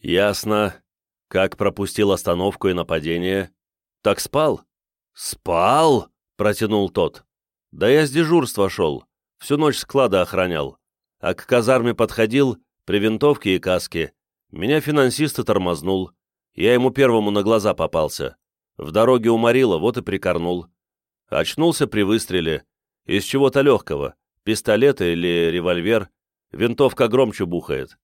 Ясно. Как пропустил остановку и нападение? Так спал? Спал? Протянул тот. Да я с дежурства шел. Всю ночь склада охранял. А к казарме подходил, при винтовке и каске. Меня финансист тормознул. Я ему первому на глаза попался. В дороге уморило, вот и прикорнул. Очнулся при выстреле. Из чего-то легкого. Пистолет или револьвер. Винтовка громче бухает.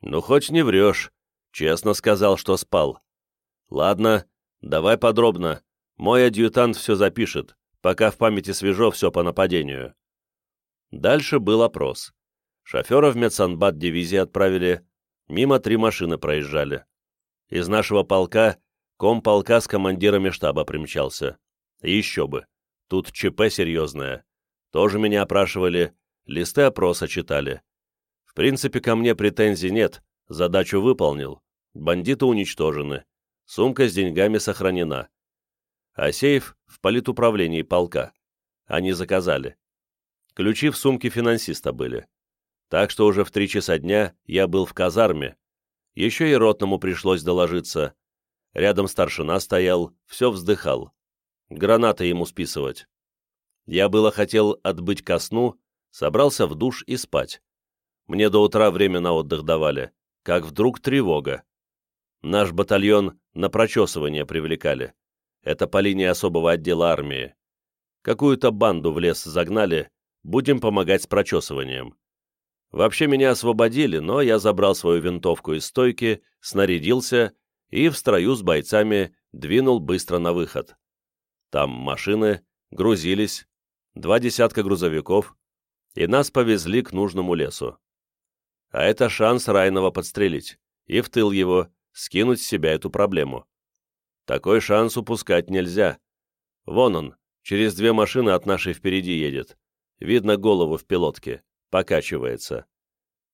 Ну, хоть не врешь. Честно сказал, что спал. Ладно, давай подробно. Мой адъютант все запишет, пока в памяти свежо все по нападению. Дальше был опрос. Шофера в медсанбат дивизии отправили. Мимо три машины проезжали. Из нашего полка комполка с командирами штаба примчался. еще бы. Тут ЧП серьезное. Тоже меня опрашивали, листы опроса читали. Принципе, ко мне претензий нет, задачу выполнил. Бандиты уничтожены. Сумка с деньгами сохранена. А сейф в политуправлении полка. Они заказали. Ключи в сумке финансиста были. Так что уже в три часа дня я был в казарме. Еще и ротному пришлось доложиться. Рядом старшина стоял, все вздыхал. Гранаты ему списывать. Я было хотел отбыть ко сну, собрался в душ и спать. Мне до утра время на отдых давали, как вдруг тревога. Наш батальон на прочесывание привлекали. Это по линии особого отдела армии. Какую-то банду в лес загнали, будем помогать с прочесыванием. Вообще меня освободили, но я забрал свою винтовку из стойки, снарядился и в строю с бойцами двинул быстро на выход. Там машины, грузились, два десятка грузовиков, и нас повезли к нужному лесу. А это шанс Райнова подстрелить, и в тыл его, скинуть с себя эту проблему. Такой шанс упускать нельзя. Вон он, через две машины от нашей впереди едет. Видно голову в пилотке, покачивается.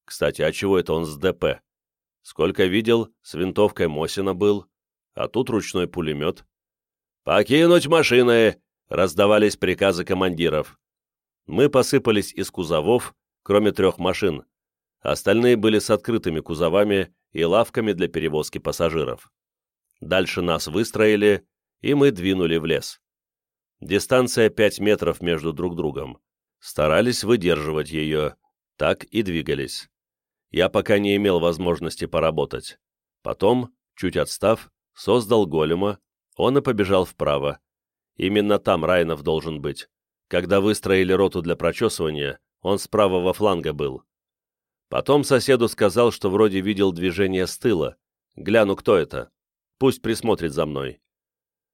Кстати, а чего это он с ДП? Сколько видел, с винтовкой Мосина был, а тут ручной пулемет. «Покинуть машины!» — раздавались приказы командиров. Мы посыпались из кузовов, кроме трех машин. Остальные были с открытыми кузовами и лавками для перевозки пассажиров. Дальше нас выстроили, и мы двинули в лес. Дистанция 5 метров между друг другом. Старались выдерживать ее, так и двигались. Я пока не имел возможности поработать. Потом, чуть отстав, создал голема, он и побежал вправо. Именно там Райнов должен быть. Когда выстроили роту для прочесывания, он с правого фланга был. Потом соседу сказал, что вроде видел движение с тыла. Гляну, кто это. Пусть присмотрит за мной.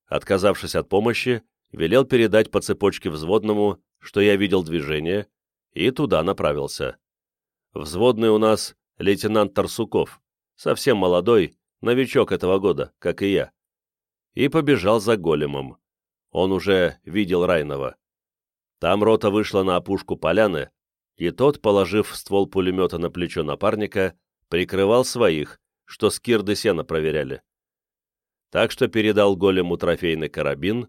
Отказавшись от помощи, велел передать по цепочке взводному, что я видел движение, и туда направился. Взводный у нас лейтенант Тарсуков, совсем молодой, новичок этого года, как и я. И побежал за големом. Он уже видел Райнова. Там рота вышла на опушку поляны, и тот, положив ствол пулемета на плечо напарника, прикрывал своих, что скирды сена проверяли. Так что передал голему трофейный карабин,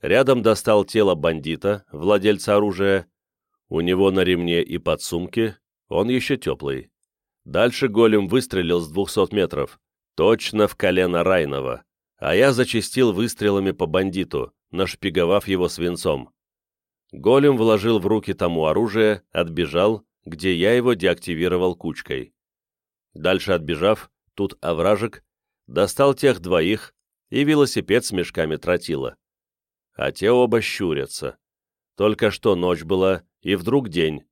рядом достал тело бандита, владельца оружия, у него на ремне и под сумке, он еще теплый. Дальше голем выстрелил с двухсот метров, точно в колено Райнова, а я зачистил выстрелами по бандиту, нашпиговав его свинцом. Голем вложил в руки тому оружие, отбежал, где я его деактивировал кучкой. Дальше отбежав, тут овражек, достал тех двоих и велосипед с мешками тротила. А те оба щурятся. Только что ночь была, и вдруг день.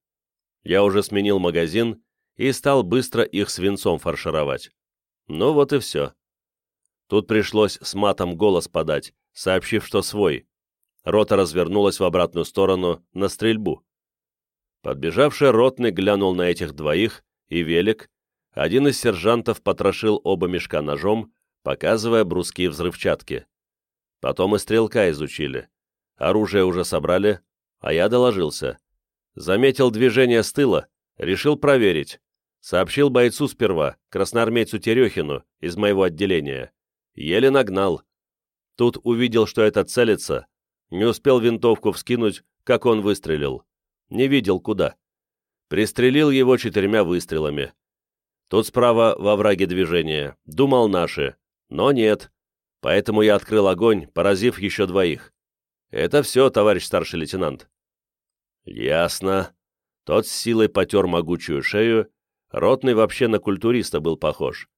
Я уже сменил магазин и стал быстро их свинцом фаршировать. Ну вот и все. Тут пришлось с матом голос подать, сообщив, что свой. Рота развернулась в обратную сторону, на стрельбу. Подбежавший ротный глянул на этих двоих, и велик. Один из сержантов потрошил оба мешка ножом, показывая бруски взрывчатки. Потом и стрелка изучили. Оружие уже собрали, а я доложился. Заметил движение с тыла, решил проверить. Сообщил бойцу сперва, красноармейцу Терехину, из моего отделения. Еле нагнал. Тут увидел, что это целится, не успел винтовку вскинуть, как он выстрелил. Не видел куда. Пристрелил его четырьмя выстрелами. Тут справа во враге движения. Думал наши. Но нет. Поэтому я открыл огонь, поразив еще двоих. Это все, товарищ старший лейтенант. Ясно. Тот с силой потер могучую шею. Ротный вообще на культуриста был похож.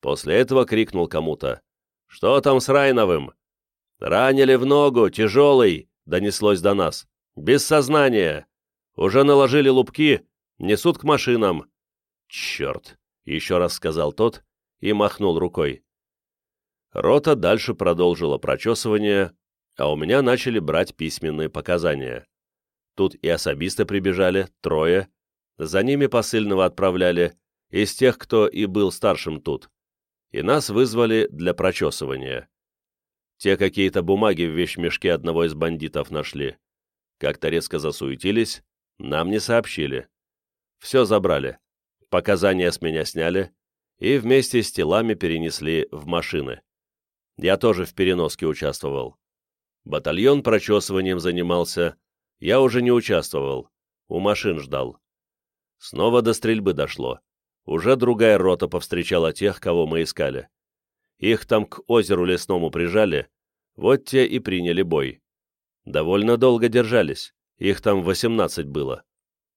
После этого крикнул кому-то. «Что там с Райновым?» «Ранили в ногу, тяжелый!» — донеслось до нас. «Без сознания! Уже наложили лупки, несут к машинам!» «Черт!» — еще раз сказал тот и махнул рукой. Рота дальше продолжила прочесывание, а у меня начали брать письменные показания. Тут и особисты прибежали, трое. За ними посыльного отправляли, из тех, кто и был старшим тут. И нас вызвали для прочесывания. Те какие-то бумаги в вещмешке одного из бандитов нашли. Как-то резко засуетились, нам не сообщили. Все забрали. Показания с меня сняли и вместе с телами перенесли в машины. Я тоже в переноске участвовал. Батальон прочесыванием занимался. Я уже не участвовал. У машин ждал. Снова до стрельбы дошло. Уже другая рота повстречала тех, кого мы искали. Их там к озеру лесному прижали, вот те и приняли бой. Довольно долго держались, их там 18 было.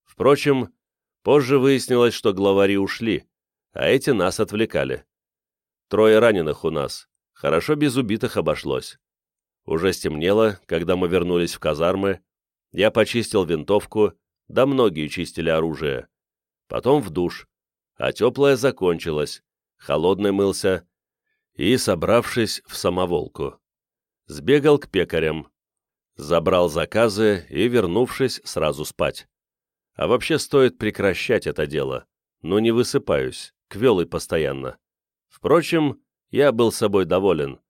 Впрочем, позже выяснилось, что главари ушли, а эти нас отвлекали. Трое раненых у нас, хорошо без убитых обошлось. Уже стемнело, когда мы вернулись в казармы, я почистил винтовку, да многие чистили оружие. Потом в душ, а теплое закончилось, холодный мылся, и, собравшись в самоволку, сбегал к пекарям, забрал заказы и, вернувшись, сразу спать. А вообще стоит прекращать это дело, но не высыпаюсь, квелый постоянно. Впрочем, я был собой доволен.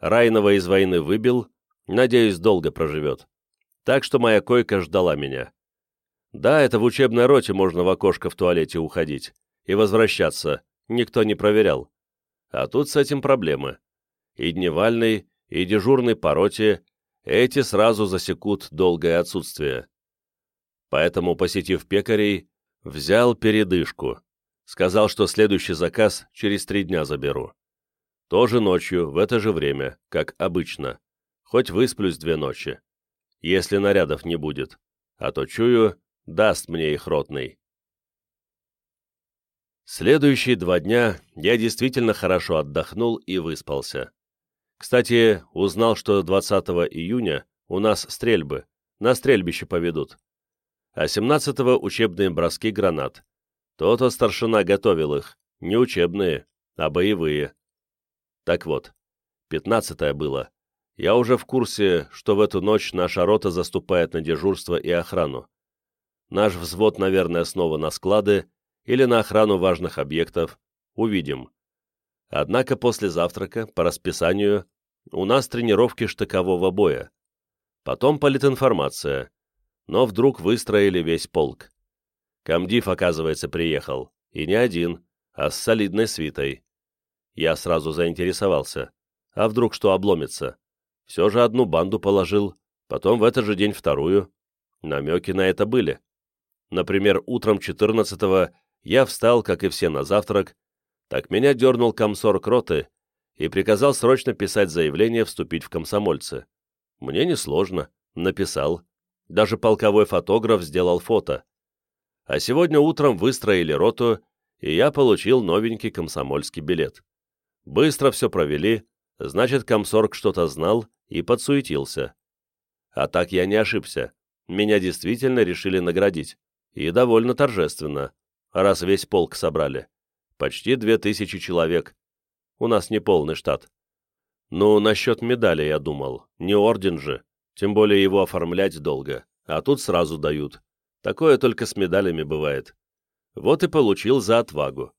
Райнова из войны выбил, надеюсь, долго проживет. Так что моя койка ждала меня. Да, это в учебной роте можно в окошко в туалете уходить, и возвращаться, никто не проверял. А тут с этим проблемы. И дневальный, и дежурный по роте, эти сразу засекут долгое отсутствие. Поэтому, посетив пекарей, взял передышку. Сказал, что следующий заказ через три дня заберу. Тоже ночью, в это же время, как обычно. Хоть высплюсь две ночи. Если нарядов не будет. А то, чую, даст мне их ротный. Следующие два дня я действительно хорошо отдохнул и выспался. Кстати, узнал, что 20 июня у нас стрельбы, на стрельбище поведут. А 17-го учебные броски гранат. То-то старшина готовил их, не учебные, а боевые. Так вот, 15-е было. Я уже в курсе, что в эту ночь наша рота заступает на дежурство и охрану. Наш взвод, наверное, снова на склады, или на охрану важных объектов, увидим. Однако после завтрака, по расписанию, у нас тренировки штыкового боя. Потом политинформация. Но вдруг выстроили весь полк. Камдив, оказывается, приехал. И не один, а с солидной свитой. Я сразу заинтересовался. А вдруг что обломится? Все же одну банду положил, потом в этот же день вторую. Намеки на это были. Например, утром 14-го я встал, как и все, на завтрак, так меня дернул комсорг роты и приказал срочно писать заявление вступить в комсомольцы. Мне несложно, написал. Даже полковой фотограф сделал фото. А сегодня утром выстроили роту, и я получил новенький комсомольский билет. Быстро все провели, значит, комсорг что-то знал и подсуетился. А так я не ошибся. Меня действительно решили наградить. И довольно торжественно раз весь полк собрали. Почти две тысячи человек. У нас не полный штат. Ну, насчет медали я думал. Не орден же. Тем более его оформлять долго. А тут сразу дают. Такое только с медалями бывает. Вот и получил за отвагу.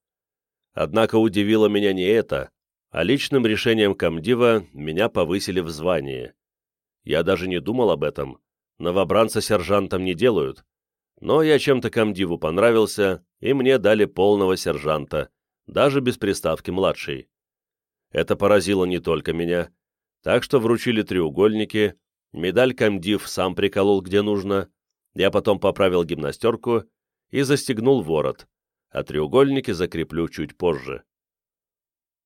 Однако удивило меня не это, а личным решением комдива меня повысили в звании. Я даже не думал об этом. Новобранца сержантом не делают. Но я чем-то комдиву понравился, и мне дали полного сержанта, даже без приставки «младший». Это поразило не только меня, так что вручили треугольники, медаль комдив сам приколол где нужно, я потом поправил гимнастерку и застегнул ворот, а треугольники закреплю чуть позже.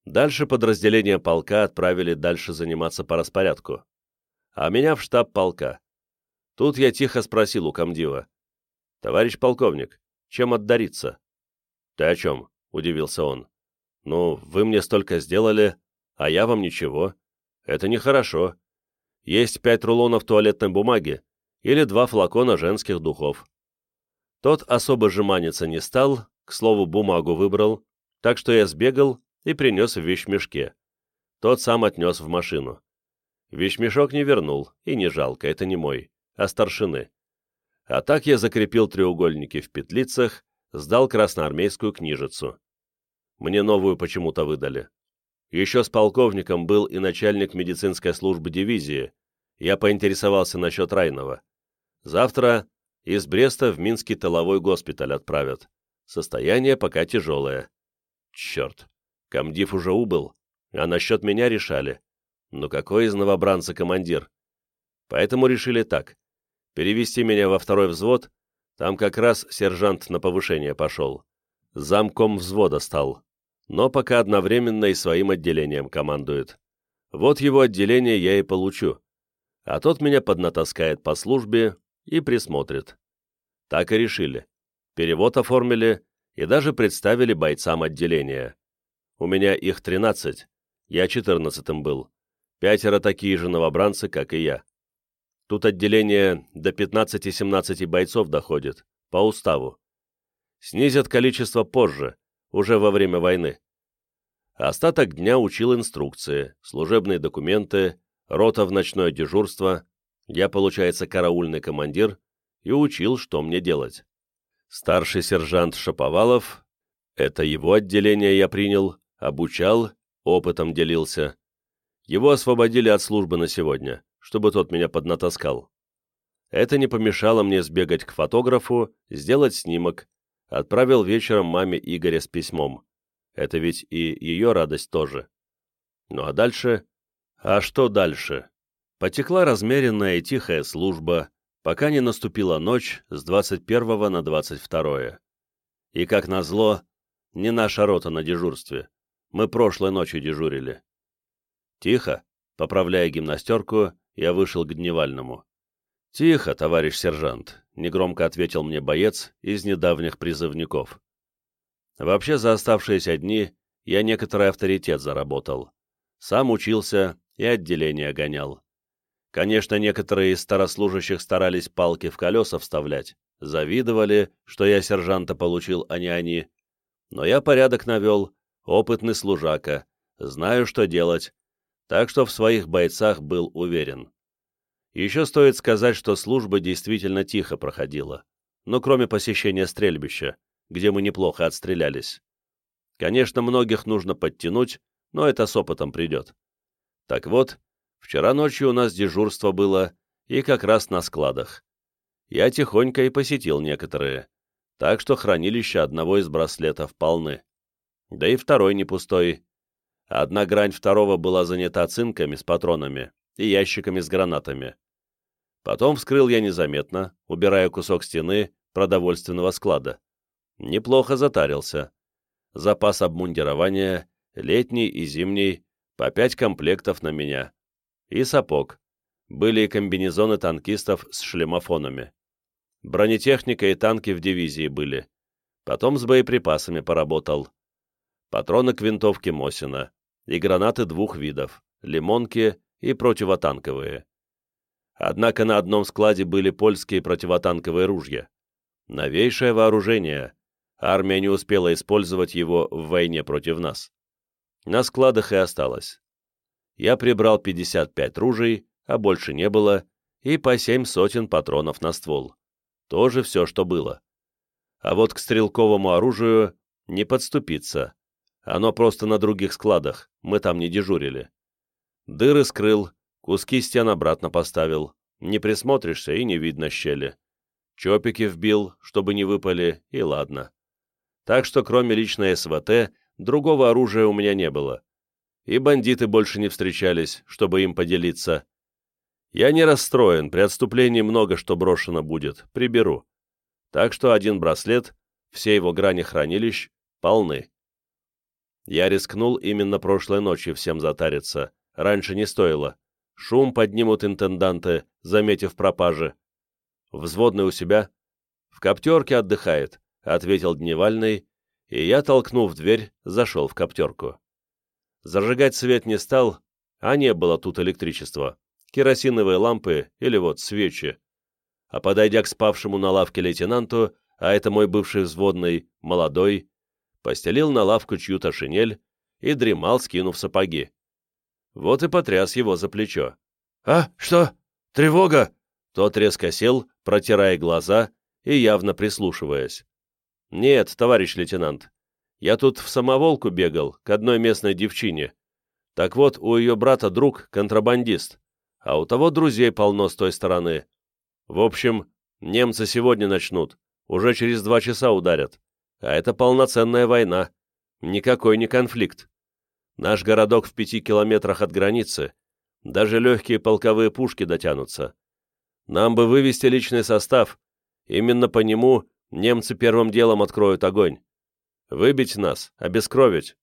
Дальше подразделение полка отправили дальше заниматься по распорядку. А меня в штаб полка. Тут я тихо спросил у комдива. «Товарищ полковник, чем отдариться?» «Ты о чем?» — удивился он. «Ну, вы мне столько сделали, а я вам ничего. Это нехорошо. Есть пять рулонов туалетной бумаги или два флакона женских духов». Тот особо жеманиться не стал, к слову, бумагу выбрал, так что я сбегал и принес в вещмешке. Тот сам отнес в машину. Вещмешок не вернул, и не жалко, это не мой, а старшины. А так я закрепил треугольники в петлицах, сдал красноармейскую книжицу. Мне новую почему-то выдали. Еще с полковником был и начальник медицинской службы дивизии. Я поинтересовался насчет Райнова. Завтра из Бреста в Минский тыловой госпиталь отправят. Состояние пока тяжелое. Черт, комдив уже убыл, а насчет меня решали. Ну какой из новобранца командир? Поэтому решили так. Перевести меня во второй взвод, там как раз сержант на повышение пошел. Замком взвода стал. Но пока одновременно и своим отделением командует. Вот его отделение я и получу. А тот меня поднатаскает по службе и присмотрит. Так и решили. Перевод оформили и даже представили бойцам отделения. У меня их 13, я 14 был. Пятеро такие же новобранцы, как и я. Тут отделение до 15-17 бойцов доходит, по уставу. Снизят количество позже, уже во время войны. Остаток дня учил инструкции, служебные документы, рота в ночное дежурство, я, получается, караульный командир, и учил, что мне делать. Старший сержант Шаповалов, это его отделение я принял, обучал, опытом делился. Его освободили от службы на сегодня, чтобы тот меня поднатаскал. Это не помешало мне сбегать к фотографу, сделать снимок. Отправил вечером маме Игоря с письмом. Это ведь и ее радость тоже. Ну а дальше? А что дальше? Потекла размеренная и тихая служба, пока не наступила ночь с 21 на 22. И, как назло, не наша рота на дежурстве. Мы прошлой ночью дежурили. Тихо, поправляя гимнастерку, я вышел к дневальному. «Тихо, товарищ сержант», — негромко ответил мне боец из недавних призывников. Вообще, за оставшиеся дни я некоторый авторитет заработал. Сам учился и отделение гонял. Конечно, некоторые из старослужащих старались палки в колеса вставлять, завидовали, что я сержанта получил, а не они. Но я порядок навел, опытный служака, знаю, что делать, так что в своих бойцах был уверен. Еще стоит сказать, что служба действительно тихо проходила, но кроме посещения стрельбища, где мы неплохо отстрелялись. Конечно, многих нужно подтянуть, но это с опытом придет. Так вот, вчера ночью у нас дежурство было, и как раз на складах. Я тихонько и посетил некоторые, так что хранилище одного из браслетов полны да и второй не пустой. Одна грань второго была занята цинками с патронами и ящиками с гранатами. Потом вскрыл я незаметно, убирая кусок стены продовольственного склада. Неплохо затарился. Запас обмундирования, летний и зимний, по пять комплектов на меня. И сапог. Были и комбинезоны танкистов с шлемофонами. Бронетехника и танки в дивизии были. Потом с боеприпасами поработал патроны к винтовке Мосина и гранаты двух видов, лимонки и противотанковые. Однако на одном складе были польские противотанковые ружья. Новейшее вооружение. Армия не успела использовать его в войне против нас. На складах и осталось. Я прибрал 55 ружей, а больше не было, и по семь сотен патронов на ствол. Тоже все, что было. А вот к стрелковому оружию не подступиться. Оно просто на других складах, мы там не дежурили. Дыры скрыл, куски стен обратно поставил. Не присмотришься и не видно щели. Чопики вбил, чтобы не выпали, и ладно. Так что кроме личной СВТ, другого оружия у меня не было. И бандиты больше не встречались, чтобы им поделиться. Я не расстроен, при отступлении много что брошено будет, приберу. Так что один браслет, все его грани хранилищ полны. Я рискнул именно прошлой ночью всем затариться, раньше не стоило. Шум поднимут интенданты, заметив пропажи. Взводный у себя. В коптерке отдыхает, ответил Дневальный, и я, толкнув дверь, зашел в коптерку. Зажигать свет не стал, а не было тут электричества. Керосиновые лампы или вот свечи. А подойдя к спавшему на лавке лейтенанту, а это мой бывший взводный, молодой, постелил на лавку чью-то шинель и дремал, скинув сапоги. Вот и потряс его за плечо. «А, что? Тревога!» Тот резко сел, протирая глаза и явно прислушиваясь. «Нет, товарищ лейтенант, я тут в самоволку бегал, к одной местной девчине. Так вот, у ее брата друг контрабандист, а у того друзей полно с той стороны. В общем, немцы сегодня начнут, уже через два часа ударят. А это полноценная война. Никакой не конфликт. Наш городок в пяти километрах от границы. Даже легкие полковые пушки дотянутся. Нам бы вывести личный состав. Именно по нему немцы первым делом откроют огонь. Выбить нас, обескровить.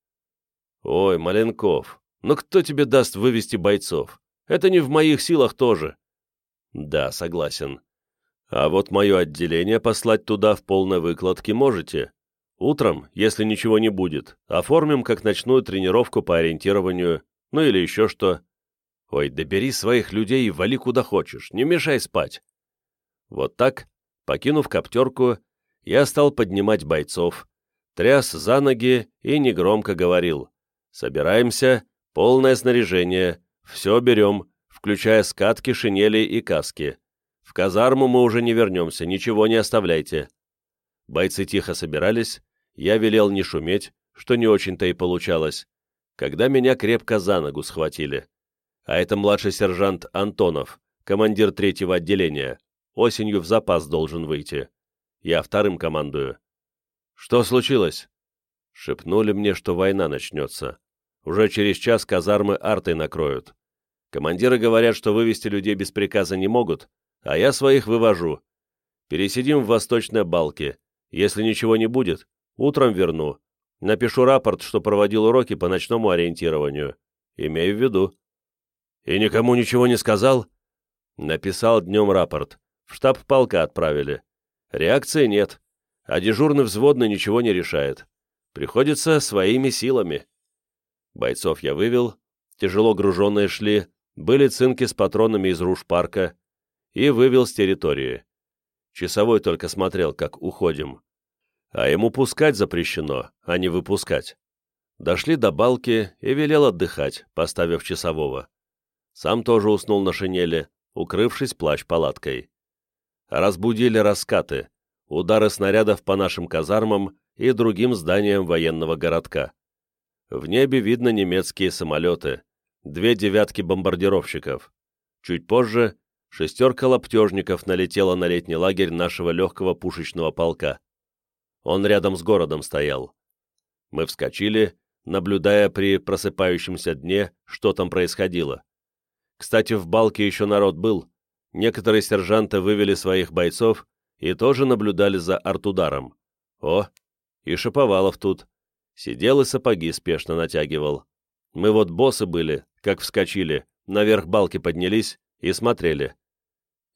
Ой, Маленков, ну кто тебе даст вывести бойцов? Это не в моих силах тоже. Да, согласен. А вот мое отделение послать туда в полной выкладке можете. Утром, если ничего не будет, оформим как ночную тренировку по ориентированию, ну или еще что. Ой, добери своих людей и вали куда хочешь, не мешай спать. Вот так, покинув коптерку, я стал поднимать бойцов, тряс за ноги и негромко говорил. Собираемся, полное снаряжение, все берем, включая скатки, шинели и каски. В казарму мы уже не вернемся, ничего не оставляйте». Бойцы тихо собирались, я велел не шуметь, что не очень-то и получалось, когда меня крепко за ногу схватили. А это младший сержант Антонов, командир третьего отделения, осенью в запас должен выйти. Я вторым командую. «Что случилось?» Шепнули мне, что война начнется. Уже через час казармы артой накроют. Командиры говорят, что вывести людей без приказа не могут, а я своих вывожу. Пересидим в Восточной Балке. Если ничего не будет, утром верну. Напишу рапорт, что проводил уроки по ночному ориентированию. Имею в виду. И никому ничего не сказал? Написал днем рапорт. В штаб полка отправили. Реакции нет. А дежурный взводный ничего не решает. Приходится своими силами. Бойцов я вывел. Тяжело груженные шли. Были цинки с патронами из руж парка и вывел с территории. Часовой только смотрел, как уходим. А ему пускать запрещено, а не выпускать. Дошли до балки и велел отдыхать, поставив часового. Сам тоже уснул на шинели, укрывшись плащ-палаткой. Разбудили раскаты, удары снарядов по нашим казармам и другим зданиям военного городка. В небе видно немецкие самолеты, две девятки бомбардировщиков. Чуть позже шестерка лаптежников налетела на летний лагерь нашего легкого пушечного полка. Он рядом с городом стоял. Мы вскочили, наблюдая при просыпающемся дне, что там происходило. Кстати, в балке еще народ был. Некоторые сержанты вывели своих бойцов и тоже наблюдали за артударом. О, и Шаповалов тут. Сидел и сапоги спешно натягивал. Мы вот боссы были, как вскочили, наверх балки поднялись, и смотрели.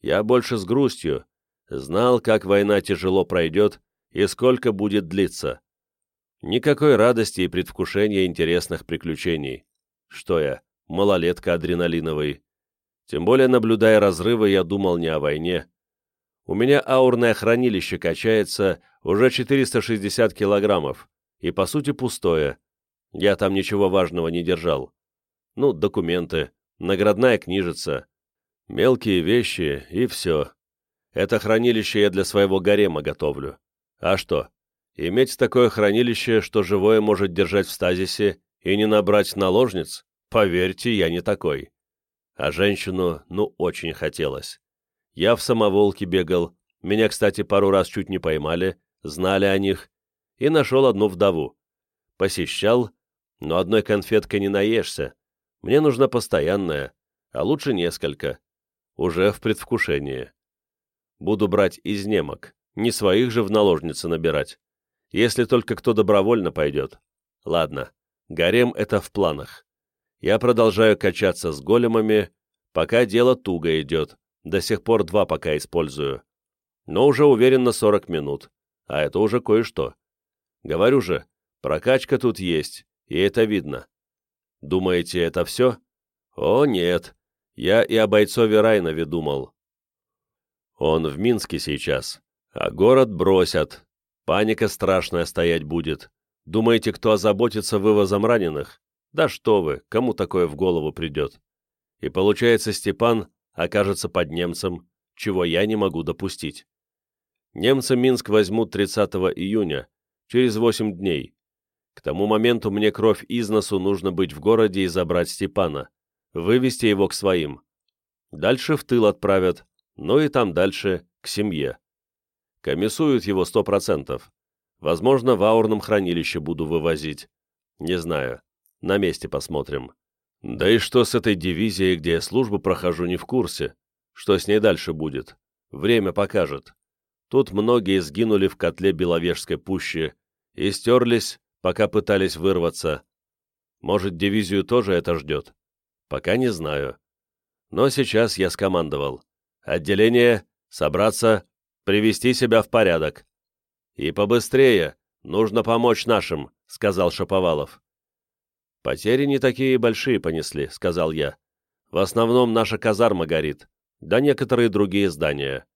Я больше с грустью. Знал, как война тяжело пройдет и сколько будет длиться. Никакой радости и предвкушения интересных приключений. Что я, малолетка адреналиновый. Тем более, наблюдая разрывы, я думал не о войне. У меня аурное хранилище качается уже 460 килограммов, и по сути пустое. Я там ничего важного не держал. Ну, документы, наградная книжица, Мелкие вещи и все. Это хранилище я для своего гарема готовлю. А что? Иметь такое хранилище, что живое может держать в стазисе и не набрать наложниц? Поверьте, я не такой. А женщину, ну, очень хотелось. Я в самоволке бегал, меня, кстати, пару раз чуть не поймали, знали о них, и нашел одну вдову. Посещал, но одной конфеткой не наешься. Мне нужна постоянная, а лучше несколько уже в предвкушении. Буду брать из немок, не своих же в наложницы набирать. если только кто добровольно пойдет. Ладно, гарем — это в планах. Я продолжаю качаться с големами, пока дело туго идет, до сих пор два пока использую. Но уже уверен на 40 минут, а это уже кое-что. Говорю же, прокачка тут есть, и это видно. Думаете, это все? О, нет. Я и о бойцове Райнове думал. Он в Минске сейчас, а город бросят. Паника страшная стоять будет. Думаете, кто озаботится вывозом раненых? Да что вы, кому такое в голову придет? И получается, Степан окажется под немцем, чего я не могу допустить. Немцы Минск возьмут 30 июня, через 8 дней. К тому моменту мне кровь из носу нужно быть в городе и забрать Степана, вывести его к своим. Дальше в тыл отправят, ну и там дальше к семье. Комиссуют его сто процентов. Возможно, в аурном хранилище буду вывозить. Не знаю. На месте посмотрим. Да и что с этой дивизией, где я службу прохожу, не в курсе. Что с ней дальше будет? Время покажет. Тут многие сгинули в котле Беловежской пущи и стерлись пока пытались вырваться. Может, дивизию тоже это ждет? Пока не знаю. Но сейчас я скомандовал. Отделение, собраться, привести себя в порядок. И побыстрее, нужно помочь нашим, сказал Шаповалов. Потери не такие большие понесли, сказал я. В основном наша казарма горит, да некоторые другие здания.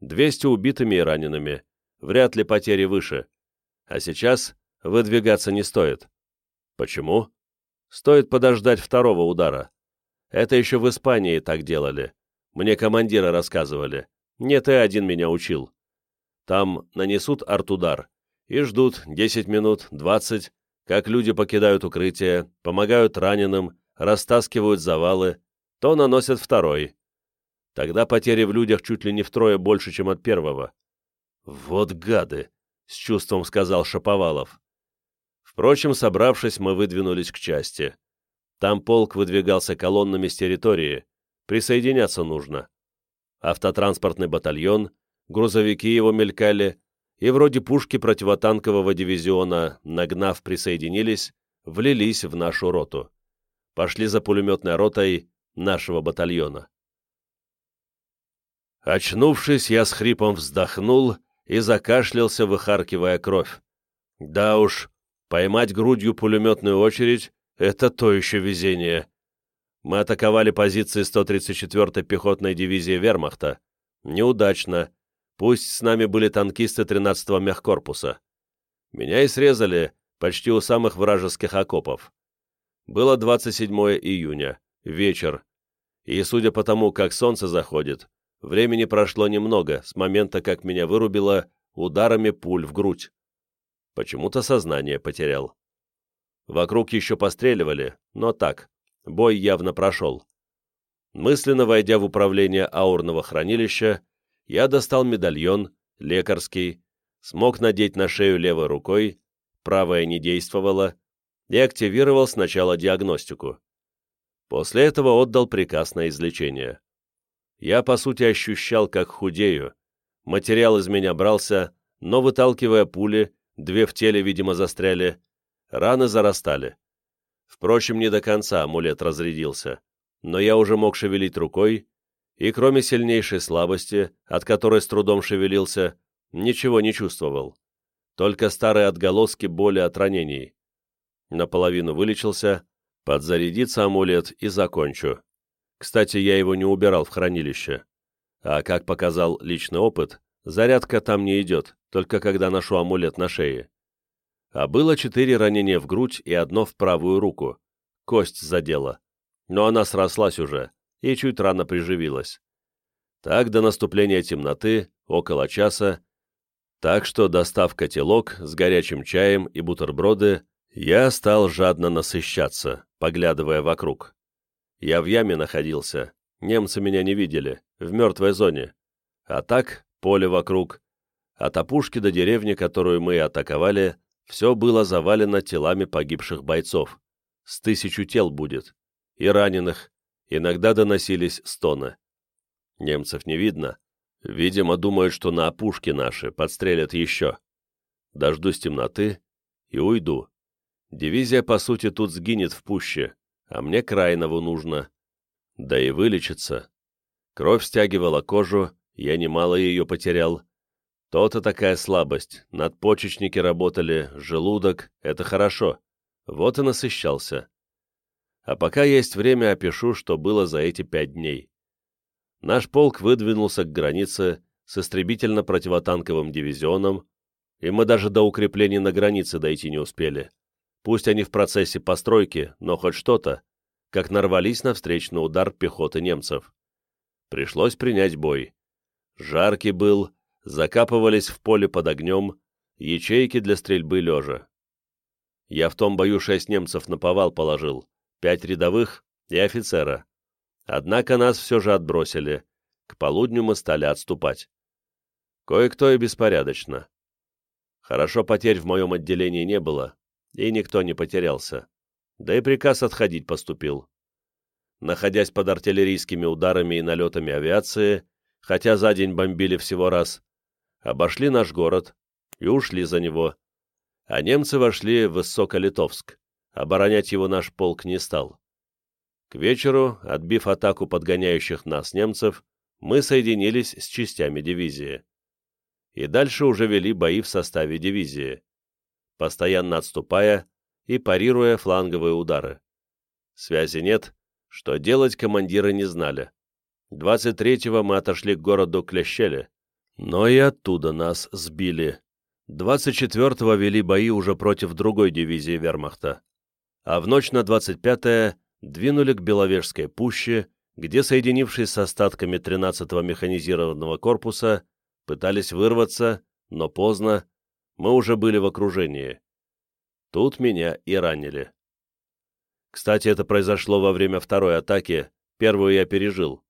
200 убитыми и ранеными. Вряд ли потери выше. А сейчас выдвигаться не стоит. Почему? Стоит подождать второго удара. Это еще в Испании так делали. Мне командиры рассказывали. Нет, и один меня учил. Там нанесут артудар и ждут 10 минут, 20, как люди покидают укрытие, помогают раненым, растаскивают завалы, то наносят второй. Тогда потери в людях чуть ли не втрое больше, чем от первого. «Вот гады!» — с чувством сказал Шаповалов. Впрочем, собравшись, мы выдвинулись к части. Там полк выдвигался колоннами с территории. Присоединяться нужно. Автотранспортный батальон, грузовики его мелькали, и вроде пушки противотанкового дивизиона, нагнав, присоединились, влились в нашу роту. Пошли за пулеметной ротой нашего батальона. Очнувшись, я с хрипом вздохнул и закашлялся, выхаркивая кровь. Да уж, Поймать грудью пулеметную очередь — это то еще везение. Мы атаковали позиции 134-й пехотной дивизии вермахта. Неудачно. Пусть с нами были танкисты 13-го мехкорпуса. Меня и срезали почти у самых вражеских окопов. Было 27 июня, вечер. И судя по тому, как солнце заходит, времени прошло немного с момента, как меня вырубило ударами пуль в грудь. Почему-то сознание потерял. Вокруг еще постреливали, но так, бой явно прошел. Мысленно войдя в управление аурного хранилища, я достал медальон, лекарский, смог надеть на шею левой рукой, правая не действовала, и активировал сначала диагностику. После этого отдал приказ на излечение. Я, по сути, ощущал, как худею. Материал из меня брался, но, выталкивая пули, две в теле, видимо, застряли, раны зарастали. Впрочем, не до конца амулет разрядился, но я уже мог шевелить рукой, и кроме сильнейшей слабости, от которой с трудом шевелился, ничего не чувствовал. Только старые отголоски боли от ранений. Наполовину вылечился, подзарядится амулет и закончу. Кстати, я его не убирал в хранилище. А как показал личный опыт, зарядка там не идет, только когда ношу амулет на шее. А было четыре ранения в грудь и одно в правую руку. Кость задела. Но она срослась уже и чуть рано приживилась. Так до наступления темноты, около часа. Так что, достав котелок с горячим чаем и бутерброды, я стал жадно насыщаться, поглядывая вокруг. Я в яме находился, немцы меня не видели, в мертвой зоне. А так, поле вокруг, от опушки до деревни, которую мы атаковали, все было завалено телами погибших бойцов. С тысячу тел будет. И раненых. Иногда доносились стоны. Немцев не видно. Видимо, думают, что на опушке наши подстрелят еще. Дождусь темноты и уйду. Дивизия, по сути, тут сгинет в пуще, а мне Крайнову нужно. Да и вылечиться. Кровь стягивала кожу, я немало ее потерял. То-то такая слабость, надпочечники работали, желудок — это хорошо. Вот и насыщался. А пока есть время, опишу, что было за эти пять дней. Наш полк выдвинулся к границе с истребительно-противотанковым дивизионом, и мы даже до укреплений на границе дойти не успели. Пусть они в процессе постройки, но хоть что-то, как нарвались на встречный удар пехоты немцев. Пришлось принять бой. Жаркий был, закапывались в поле под огнем, ячейки для стрельбы лежа. Я в том бою шесть немцев на повал положил, пять рядовых и офицера. Однако нас все же отбросили. К полудню мы стали отступать. Кое-кто и беспорядочно. Хорошо потерь в моем отделении не было, и никто не потерялся. Да и приказ отходить поступил. Находясь под артиллерийскими ударами и налетами авиации, хотя за день бомбили всего раз, обошли наш город и ушли за него. А немцы вошли в Высоколитовск. Оборонять его наш полк не стал. К вечеру, отбив атаку подгоняющих нас немцев, мы соединились с частями дивизии. И дальше уже вели бои в составе дивизии постоянно отступая и парируя фланговые удары. Связи нет, что делать командиры не знали. 23-го мы отошли к городу Клещеле, но и оттуда нас сбили. 24-го вели бои уже против другой дивизии вермахта. А в ночь на 25-е двинули к Беловежской пуще, где, соединившись с остатками 13-го механизированного корпуса, пытались вырваться, но поздно, мы уже были в окружении. Тут меня и ранили. Кстати, это произошло во время второй атаки, первую я пережил.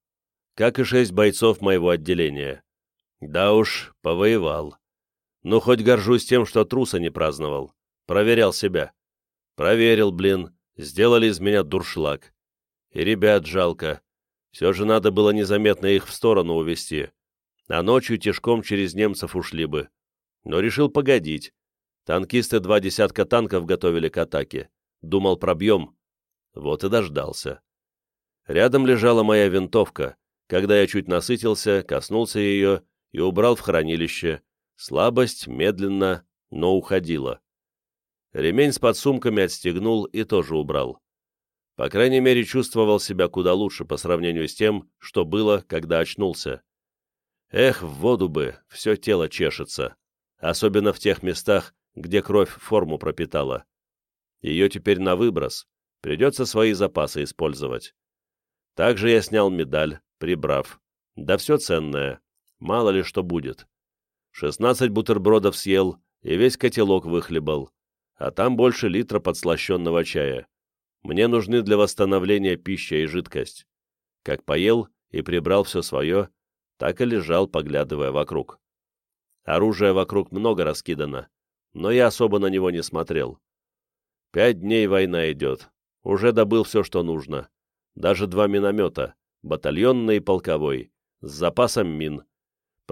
Как и шесть бойцов моего отделения. Да уж, повоевал. Ну, хоть горжусь тем, что труса не праздновал. Проверял себя. Проверил, блин. Сделали из меня дуршлаг. И ребят жалко. Все же надо было незаметно их в сторону увести. А ночью тяжком через немцев ушли бы но решил погодить. Танкисты два десятка танков готовили к атаке. Думал, пробьем. Вот и дождался. Рядом лежала моя винтовка. Когда я чуть насытился, коснулся ее и убрал в хранилище. Слабость медленно, но уходила. Ремень с подсумками отстегнул и тоже убрал. По крайней мере, чувствовал себя куда лучше по сравнению с тем, что было, когда очнулся. Эх, в воду бы, все тело чешется особенно в тех местах, где кровь форму пропитала. Ее теперь на выброс, придется свои запасы использовать. Также я снял медаль, прибрав. Да все ценное, мало ли что будет. 16 бутербродов съел и весь котелок выхлебал, а там больше литра подслащенного чая. Мне нужны для восстановления пища и жидкость. Как поел и прибрал все свое, так и лежал, поглядывая вокруг. Оружия вокруг много раскидано, но я особо на него не смотрел. Пять дней война идет. Уже добыл все, что нужно. Даже два миномета, батальонный и полковой, с запасом мин,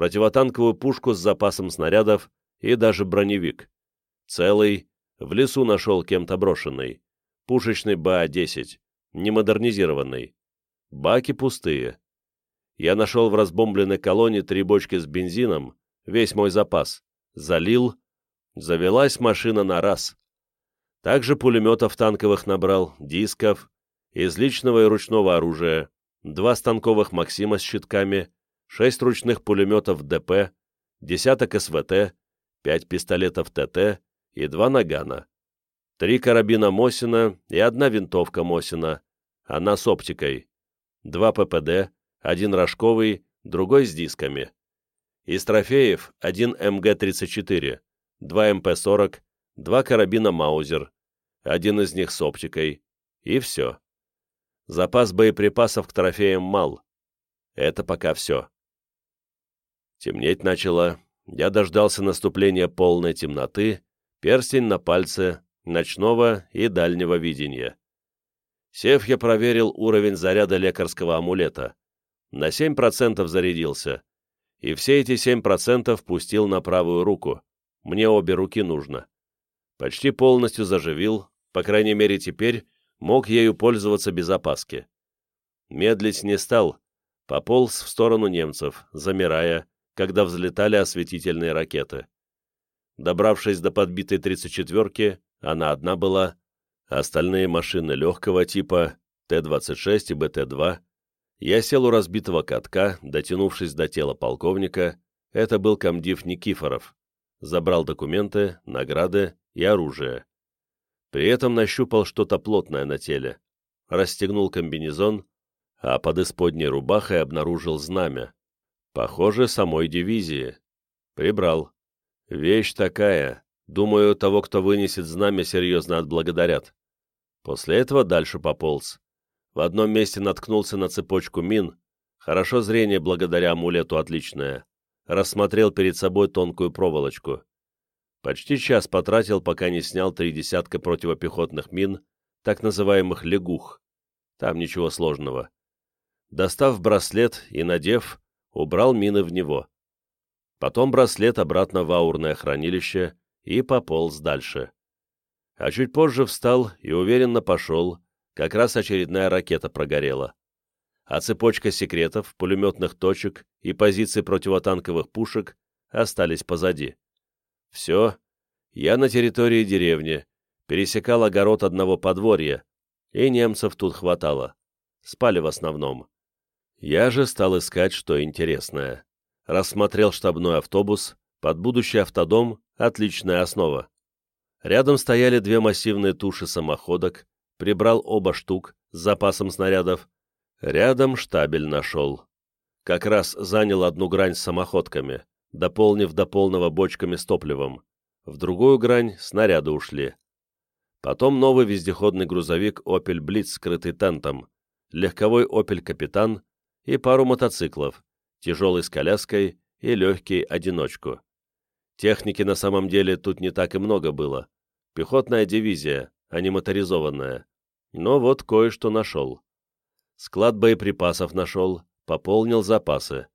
противотанковую пушку с запасом снарядов и даже броневик. Целый, в лесу нашел кем-то брошенный. Пушечный БА-10, немодернизированный. Баки пустые. Я нашел в разбомбленной колонне три бочки с бензином, весь мой запас, залил, завелась машина на раз. Также пулеметов танковых набрал, дисков, из личного и ручного оружия, два станковых «Максима» с щитками, шесть ручных пулеметов ДП, десяток СВТ, пять пистолетов ТТ и два нагана, три карабина Мосина и одна винтовка Мосина, она с оптикой, два ППД, один рожковый, другой с дисками. Из трофеев один МГ-34, два МП-40, два карабина Маузер, один из них с оптикой, и все. Запас боеприпасов к трофеям мал. Это пока все. Темнеть начало, я дождался наступления полной темноты, перстень на пальце, ночного и дальнего видения. Сев, я проверил уровень заряда лекарского амулета. На 7% зарядился, и все эти 7% пустил на правую руку. Мне обе руки нужно. Почти полностью заживил, по крайней мере теперь мог ею пользоваться без опаски. Медлить не стал, пополз в сторону немцев, замирая, когда взлетали осветительные ракеты. Добравшись до подбитой 34-ки, она одна была, остальные машины легкого типа Т-26 и БТ-2, я сел у разбитого катка, дотянувшись до тела полковника, это был комдив Никифоров, забрал документы, награды и оружие. При этом нащупал что-то плотное на теле, расстегнул комбинезон, а под исподней рубахой обнаружил знамя. Похоже, самой дивизии. Прибрал. Вещь такая. Думаю, того, кто вынесет знамя, серьезно отблагодарят. После этого дальше пополз. В одном месте наткнулся на цепочку мин. Хорошо зрение благодаря амулету отличное. Рассмотрел перед собой тонкую проволочку. Почти час потратил, пока не снял три десятка противопехотных мин, так называемых «лягух». Там ничего сложного. Достав браслет и надев, убрал мины в него. Потом браслет обратно в аурное хранилище и пополз дальше. А чуть позже встал и уверенно пошел, как раз очередная ракета прогорела. А цепочка секретов, пулеметных точек и позиций противотанковых пушек остались позади. Все, я на территории деревни, пересекал огород одного подворья, и немцев тут хватало. Спали в основном. Я же стал искать, что интересное. Рассмотрел штабной автобус, под будущий автодом — отличная основа. Рядом стояли две массивные туши самоходок, прибрал оба штук с запасом снарядов. Рядом штабель нашел. Как раз занял одну грань с самоходками, дополнив до полного бочками с топливом. В другую грань снаряды ушли. Потом новый вездеходный грузовик «Опель Блиц», скрытый тентом, легковой «Опель Капитан» и пару мотоциклов, тяжелый с коляской и легкий одиночку. Техники на самом деле тут не так и много было. Пехотная дивизия, а не моторизованная. Но вот кое-что нашел. Склад боеприпасов нашел, пополнил запасы.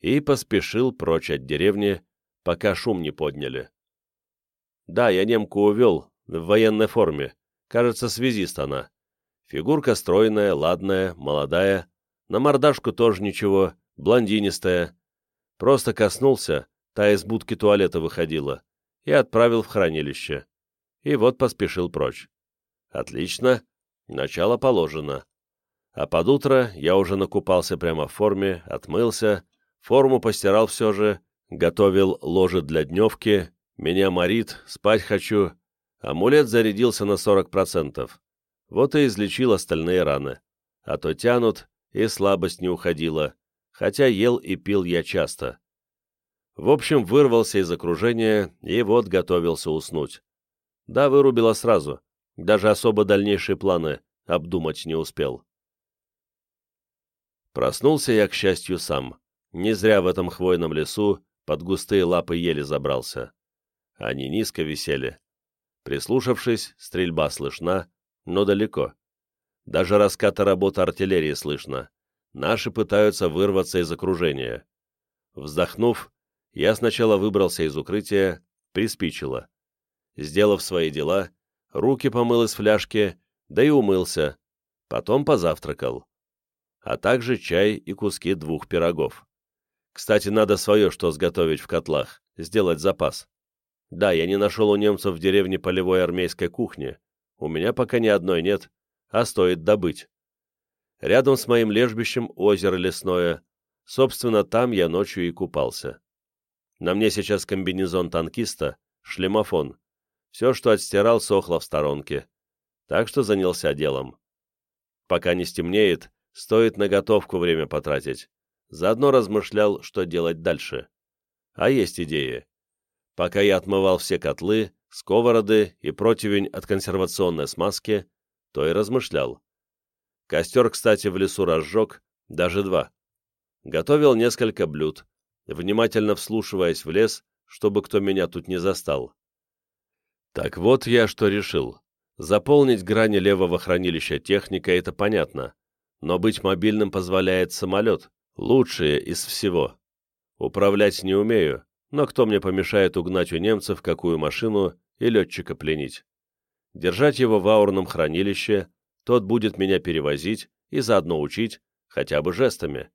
И поспешил прочь от деревни, пока шум не подняли. Да, я немку увел, в военной форме. Кажется, связист она. Фигурка стройная, ладная, молодая. На мордашку тоже ничего, блондинистая. Просто коснулся, та из будки туалета выходила, и отправил в хранилище. И вот поспешил прочь. Отлично, Начало положено. А под утро я уже накупался прямо в форме, отмылся, форму постирал все же, готовил ложе для дневки, меня морит, спать хочу. Амулет зарядился на 40%. Вот и излечил остальные раны. А то тянут, и слабость не уходила, хотя ел и пил я часто. В общем, вырвался из окружения и вот готовился уснуть. Да, вырубило сразу, даже особо дальнейшие планы обдумать не успел. Проснулся я, к счастью, сам. Не зря в этом хвойном лесу под густые лапы ели забрался. Они низко висели. Прислушавшись, стрельба слышна, но далеко. Даже раскаты работы артиллерии слышно. Наши пытаются вырваться из окружения. Вздохнув, я сначала выбрался из укрытия, приспичило. Сделав свои дела, руки помыл из фляжки, да и умылся, потом позавтракал. А также чай и куски двух пирогов. Кстати, надо свое что сготовить в котлах, сделать запас. Да, я не нашел у немцев в деревне полевой армейской кухни. У меня пока ни одной нет, а стоит добыть. Рядом с моим лежбищем озеро лесное. Собственно, там я ночью и купался. На мне сейчас комбинезон танкиста, шлемофон, все, что отстирал, сохло в сторонке. Так что занялся делом. Пока не стемнеет, стоит на готовку время потратить. Заодно размышлял, что делать дальше. А есть идеи. Пока я отмывал все котлы, сковороды и противень от консервационной смазки, то и размышлял. Костер, кстати, в лесу разжег, даже два. Готовил несколько блюд, внимательно вслушиваясь в лес, чтобы кто меня тут не застал. Так вот я что решил. Заполнить грани левого хранилища техника — это понятно. Но быть мобильным позволяет самолет, лучшее из всего. Управлять не умею, но кто мне помешает угнать у немцев какую машину и летчика пленить? Держать его в аурном хранилище, тот будет меня перевозить и заодно учить, хотя бы жестами.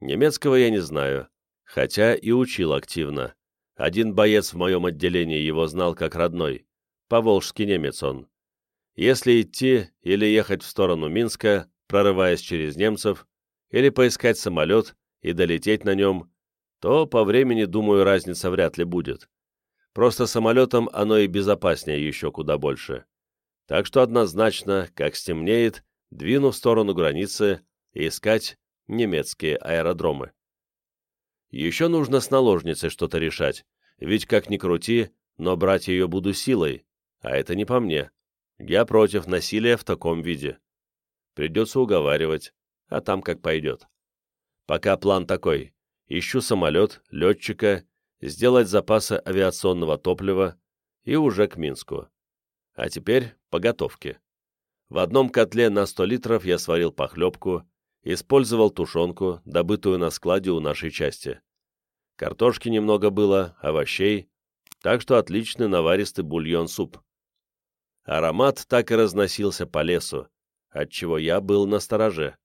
Немецкого я не знаю, хотя и учил активно. Один боец в моем отделении его знал как родной. Поволжский немец он. Если идти или ехать в сторону Минска, прорываясь через немцев, или поискать самолет и долететь на нем, то по времени, думаю, разница вряд ли будет. Просто самолетом оно и безопаснее еще куда больше. Так что однозначно, как стемнеет, двину в сторону границы и искать немецкие аэродромы. Еще нужно с наложницей что-то решать, ведь как ни крути, но брать ее буду силой, а это не по мне. Я против насилия в таком виде. Придется уговаривать, а там как пойдет. Пока план такой. Ищу самолет, летчика, сделать запасы авиационного топлива и уже к Минску. А теперь по готовке. В одном котле на 100 литров я сварил похлебку, Использовал тушенку, добытую на складе у нашей части. Картошки немного было, овощей, так что отличный наваристый бульон-суп. Аромат так и разносился по лесу, отчего я был на стороже.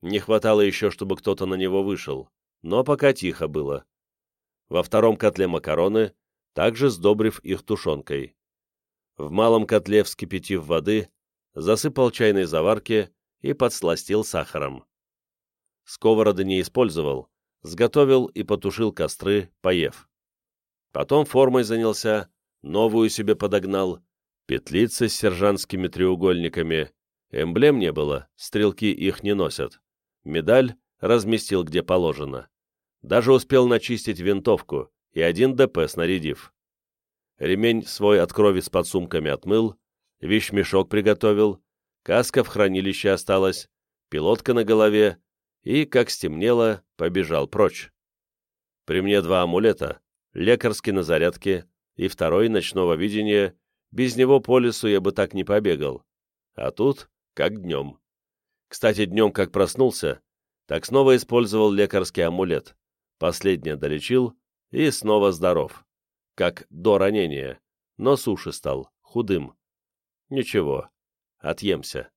Не хватало еще, чтобы кто-то на него вышел, но пока тихо было. Во втором котле макароны, также сдобрив их тушенкой. В малом котле, вскипятив воды, засыпал чайной заварки и подсластил сахаром. Сковороды не использовал, сготовил и потушил костры, поев. Потом формой занялся, новую себе подогнал, петлицы с сержантскими треугольниками, эмблем не было, стрелки их не носят. Медаль разместил где положено. Даже успел начистить винтовку и один ДП снарядив. Ремень свой от крови с подсумками отмыл, вещмешок приготовил, каска в хранилище осталась, пилотка на голове и, как стемнело, побежал прочь. При мне два амулета, лекарский на зарядке и второй ночного видения, без него по лесу я бы так не побегал. А тут, как днем. Кстати, днем, как проснулся, так снова использовал лекарский амулет. Последнее долечил и снова здоров. Как до ранения, но суши стал, худым. Ничего, Отъемся.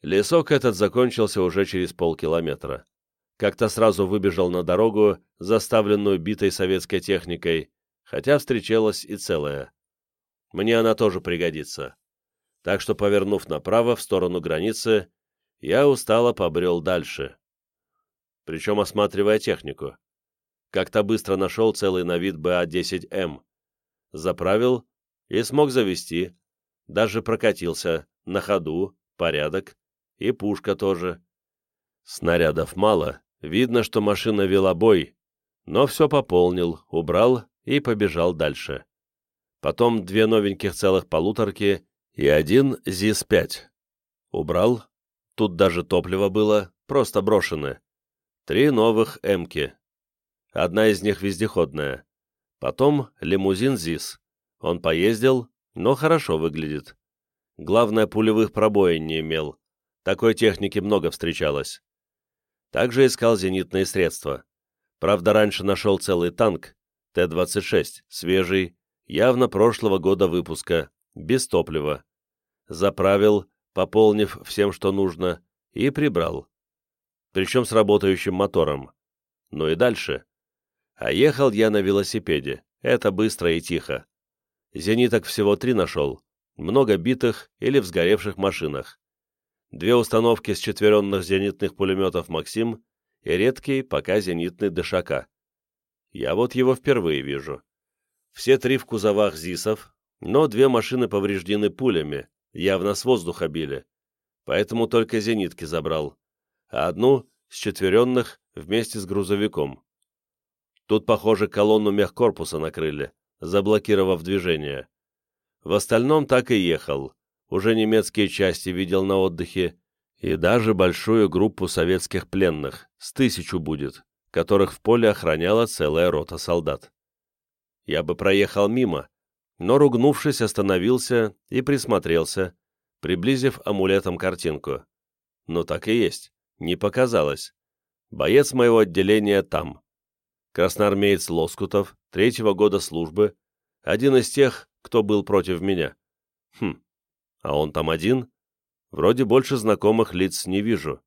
Лесок этот закончился уже через полкилометра. Как-то сразу выбежал на дорогу, заставленную битой советской техникой, хотя встречалась и целая. Мне она тоже пригодится. Так что, повернув направо в сторону границы, я устало побрел дальше. Причем осматривая технику. Как-то быстро нашел целый на вид БА-10М. Заправил и смог завести, даже прокатился, на ходу, порядок, и пушка тоже. Снарядов мало, видно, что машина вела бой, но все пополнил, убрал и побежал дальше. Потом две новеньких целых полуторки и один ЗИС-5. Убрал, тут даже топливо было, просто брошены. Три новых «Эмки». Одна из них вездеходная. Потом лимузин ЗИС. Он поездил, но хорошо выглядит. Главное, пулевых пробоин не имел. Такой техники много встречалось. Также искал зенитные средства. Правда, раньше нашел целый танк, Т-26, свежий, явно прошлого года выпуска, без топлива. Заправил, пополнив всем, что нужно, и прибрал. Причем с работающим мотором. Ну и дальше. А ехал я на велосипеде, это быстро и тихо. Зениток всего три нашел, много битых или в сгоревших машинах. Две установки с четверенных зенитных пулеметов «Максим» и редкий, пока зенитный «ДШК». Я вот его впервые вижу. Все три в кузовах ЗИСов, но две машины повреждены пулями, явно с воздуха били, поэтому только зенитки забрал, а одну с четверенных вместе с грузовиком. Тут, похоже, колонну мехкорпуса накрыли, заблокировав движение. В остальном так и ехал, уже немецкие части видел на отдыхе, и даже большую группу советских пленных, с тысячу будет, которых в поле охраняла целая рота солдат. Я бы проехал мимо, но, ругнувшись, остановился и присмотрелся, приблизив амулетом картинку. Ну так и есть, не показалось. Боец моего отделения там. красноармеец Лоскутов, третьего года службы, один из тех, кто был против меня. Хм, а он там один? Вроде больше знакомых лиц не вижу.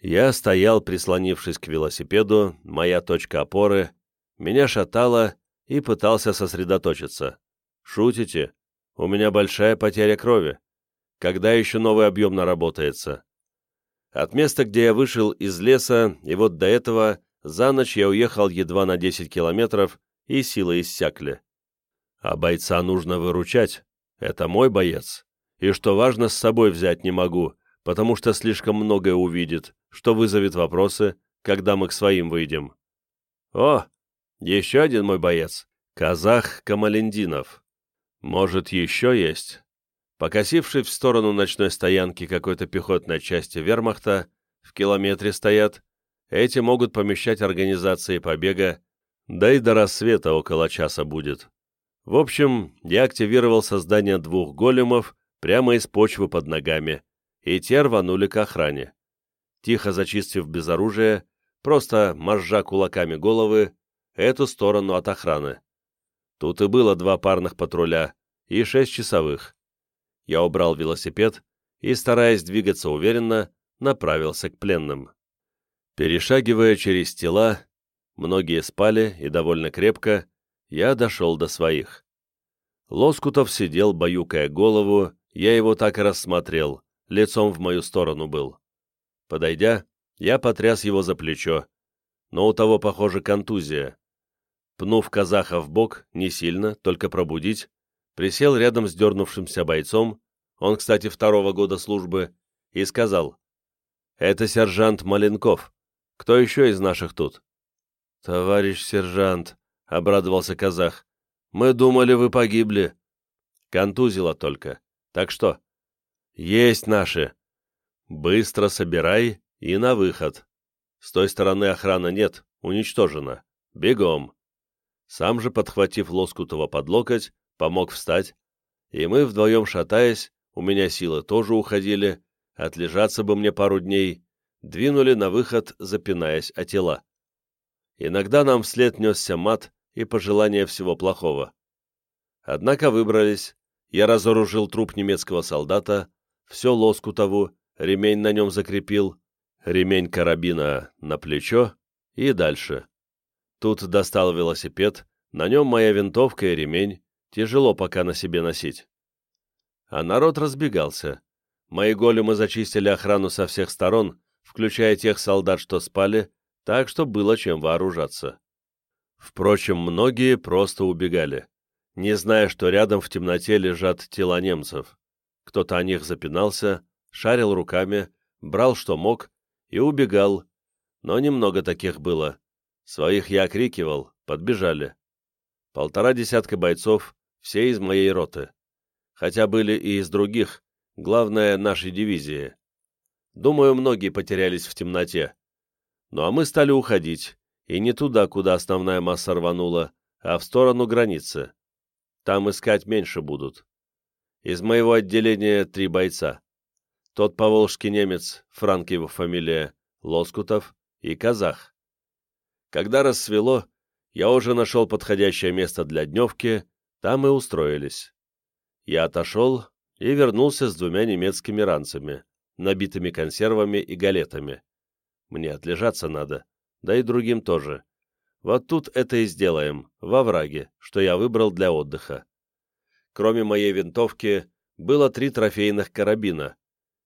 Я стоял, прислонившись к велосипеду, моя точка опоры, меня шатало и пытался сосредоточиться. Шутите? У меня большая потеря крови. Когда еще новый объем наработается? От места, где я вышел из леса, и вот до этого, за ночь я уехал едва на 10 километров, и силы иссякли. А бойца нужно выручать. Это мой боец. И что важно, с собой взять не могу, потому что слишком многое увидит, что вызовет вопросы, когда мы к своим выйдем. О, еще один мой боец. Казах Камалендинов. Может, еще есть? Покосившись в сторону ночной стоянки какой-то пехотной части вермахта, в километре стоят, эти могут помещать организации побега, да и до рассвета около часа будет. В общем, я активировал создание двух големов прямо из почвы под ногами, и те рванули к охране. Тихо зачистив без оружия, просто мозжа кулаками головы, эту сторону от охраны. Тут и было два парных патруля и шесть часовых я убрал велосипед и, стараясь двигаться уверенно, направился к пленным. Перешагивая через тела, многие спали и довольно крепко, я дошел до своих. Лоскутов сидел, баюкая голову, я его так и рассмотрел, лицом в мою сторону был. Подойдя, я потряс его за плечо, но у того, похоже, контузия. Пнув казаха в бок, не сильно, только пробудить, присел рядом с дернувшимся бойцом, он, кстати, второго года службы, и сказал, «Это сержант Маленков. Кто еще из наших тут?» «Товарищ сержант», — обрадовался казах, «мы думали, вы погибли». Контузило только. Так что? Есть наши. Быстро собирай и на выход. С той стороны охраны нет, уничтожена. Бегом. Сам же, подхватив Лоскутова под локоть, помог встать, и мы, вдвоем шатаясь, у меня силы тоже уходили, отлежаться бы мне пару дней, двинули на выход, запинаясь о тела. Иногда нам вслед несся мат и пожелание всего плохого. Однако выбрались, я разоружил труп немецкого солдата, все лоскутову, ремень на нем закрепил, ремень карабина на плечо и дальше. Тут достал велосипед, на нем моя винтовка и ремень, Тяжело пока на себе носить. А народ разбегался. Мои големы зачистили охрану со всех сторон, включая тех солдат, что спали, так что было чем вооружаться. Впрочем, многие просто убегали, не зная, что рядом в темноте лежат тела немцев. Кто-то о них запинался, шарил руками, брал что мог и убегал, но немного таких было. Своих я окрикивал, подбежали. Полтора десятка бойцов, все из моей роты. Хотя были и из других, главное, нашей дивизии. Думаю, многие потерялись в темноте. Ну а мы стали уходить, и не туда, куда основная масса рванула, а в сторону границы. Там искать меньше будут. Из моего отделения три бойца. Тот поволжский немец, Франк его фамилия, Лоскутов и казах. Когда рассвело, я уже нашел подходящее место для дневки там и устроились. Я отошел и вернулся с двумя немецкими ранцами, набитыми консервами и галетами. Мне отлежаться надо, да и другим тоже. Вот тут это и сделаем, во враге, что я выбрал для отдыха. Кроме моей винтовки, было три трофейных карабина.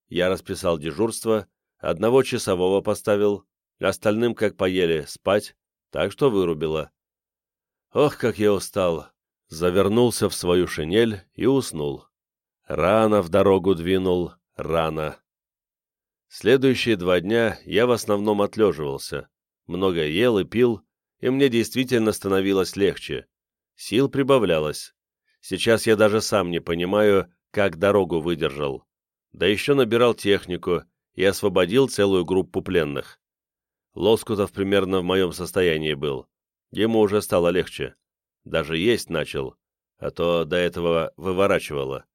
Я расписал дежурство, одного часового поставил, остальным, как поели, спать, так что вырубило. Ох, как я устал, завернулся в свою шинель и уснул. Рано в дорогу двинул, рано. Следующие два дня я в основном отлеживался, много ел и пил, и мне действительно становилось легче. Сил прибавлялось. Сейчас я даже сам не понимаю, как дорогу выдержал. Да еще набирал технику и освободил целую группу пленных. Лоскутов примерно в моем состоянии был. Ему уже стало легче. Даже есть начал, а то до этого выворачивало.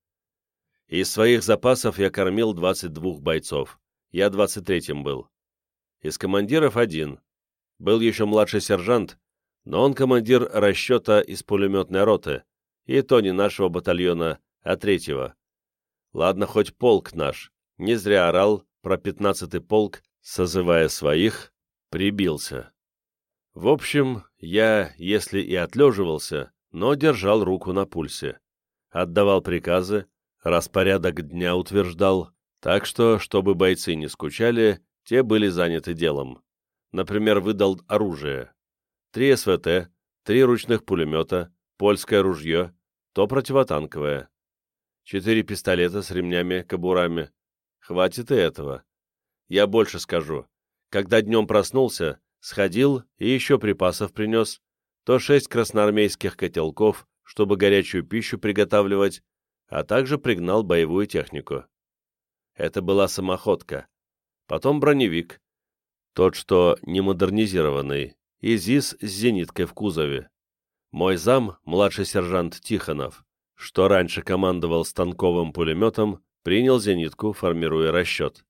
Из своих запасов я кормил 22 бойцов. Я 23-м был. Из командиров один. Был еще младший сержант, но он командир расчета из пулеметной роты, и то не нашего батальона, а третьего. Ладно, хоть полк наш, не зря орал про пятнадцатый полк, созывая своих, прибился. В общем, я, если и отлеживался, но держал руку на пульсе. Отдавал приказы, распорядок дня утверждал, так что, чтобы бойцы не скучали, те были заняты делом. Например, выдал оружие. Три СВТ, три ручных пулемета, польское ружье, то противотанковое. Четыре пистолета с ремнями, кобурами. Хватит и этого. Я больше скажу. Когда днем проснулся, сходил и еще припасов принес, то шесть красноармейских котелков, чтобы горячую пищу приготавливать, а также пригнал боевую технику. Это была самоходка. Потом броневик. Тот, что не модернизированный, и ЗИС с зениткой в кузове. Мой зам, младший сержант Тихонов, что раньше командовал станковым пулеметом, принял зенитку, формируя расчет.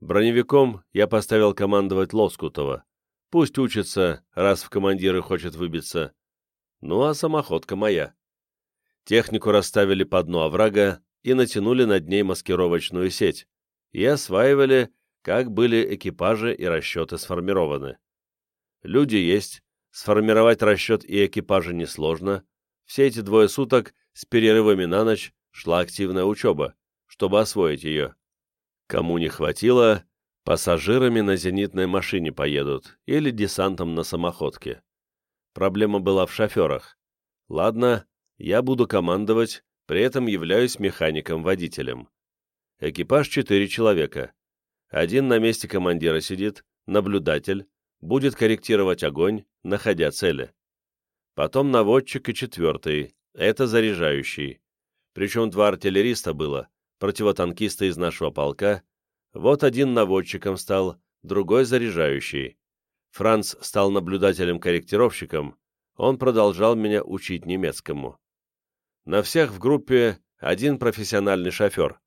Броневиком я поставил командовать Лоскутова. Пусть учится, раз в командиры хочет выбиться. Ну а самоходка моя. Технику расставили по дну оврага и натянули над ней маскировочную сеть, и осваивали, как были экипажи и расчеты сформированы. Люди есть, сформировать расчет и экипажи несложно. Все эти двое суток с перерывами на ночь шла активная учеба, чтобы освоить ее. Кому не хватило, пассажирами на зенитной машине поедут или десантом на самоходке. Проблема была в шоферах. Ладно, я буду командовать, при этом являюсь механиком-водителем. Экипаж четыре человека. Один на месте командира сидит, наблюдатель, будет корректировать огонь, находя цели. Потом наводчик и четвертый, это заряжающий. Причем два артиллериста было, противотанкиста из нашего полка. Вот один наводчиком стал, другой заряжающий. Франц стал наблюдателем-корректировщиком, он продолжал меня учить немецкому. На всех в группе один профессиональный шофер.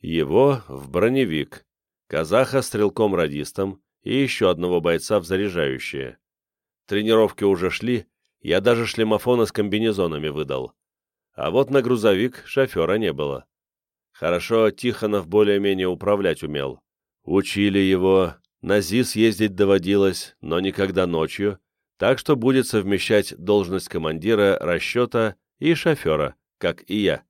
Его в броневик, казаха стрелком-радистом и еще одного бойца в заряжающие. Тренировки уже шли, я даже шлемофоны с комбинезонами выдал. А вот на грузовик шофера не было. Хорошо, Тихонов более-менее управлять умел. Учили его, на ЗИС ездить доводилось, но никогда ночью, так что будет совмещать должность командира, расчета и шофера, как и я.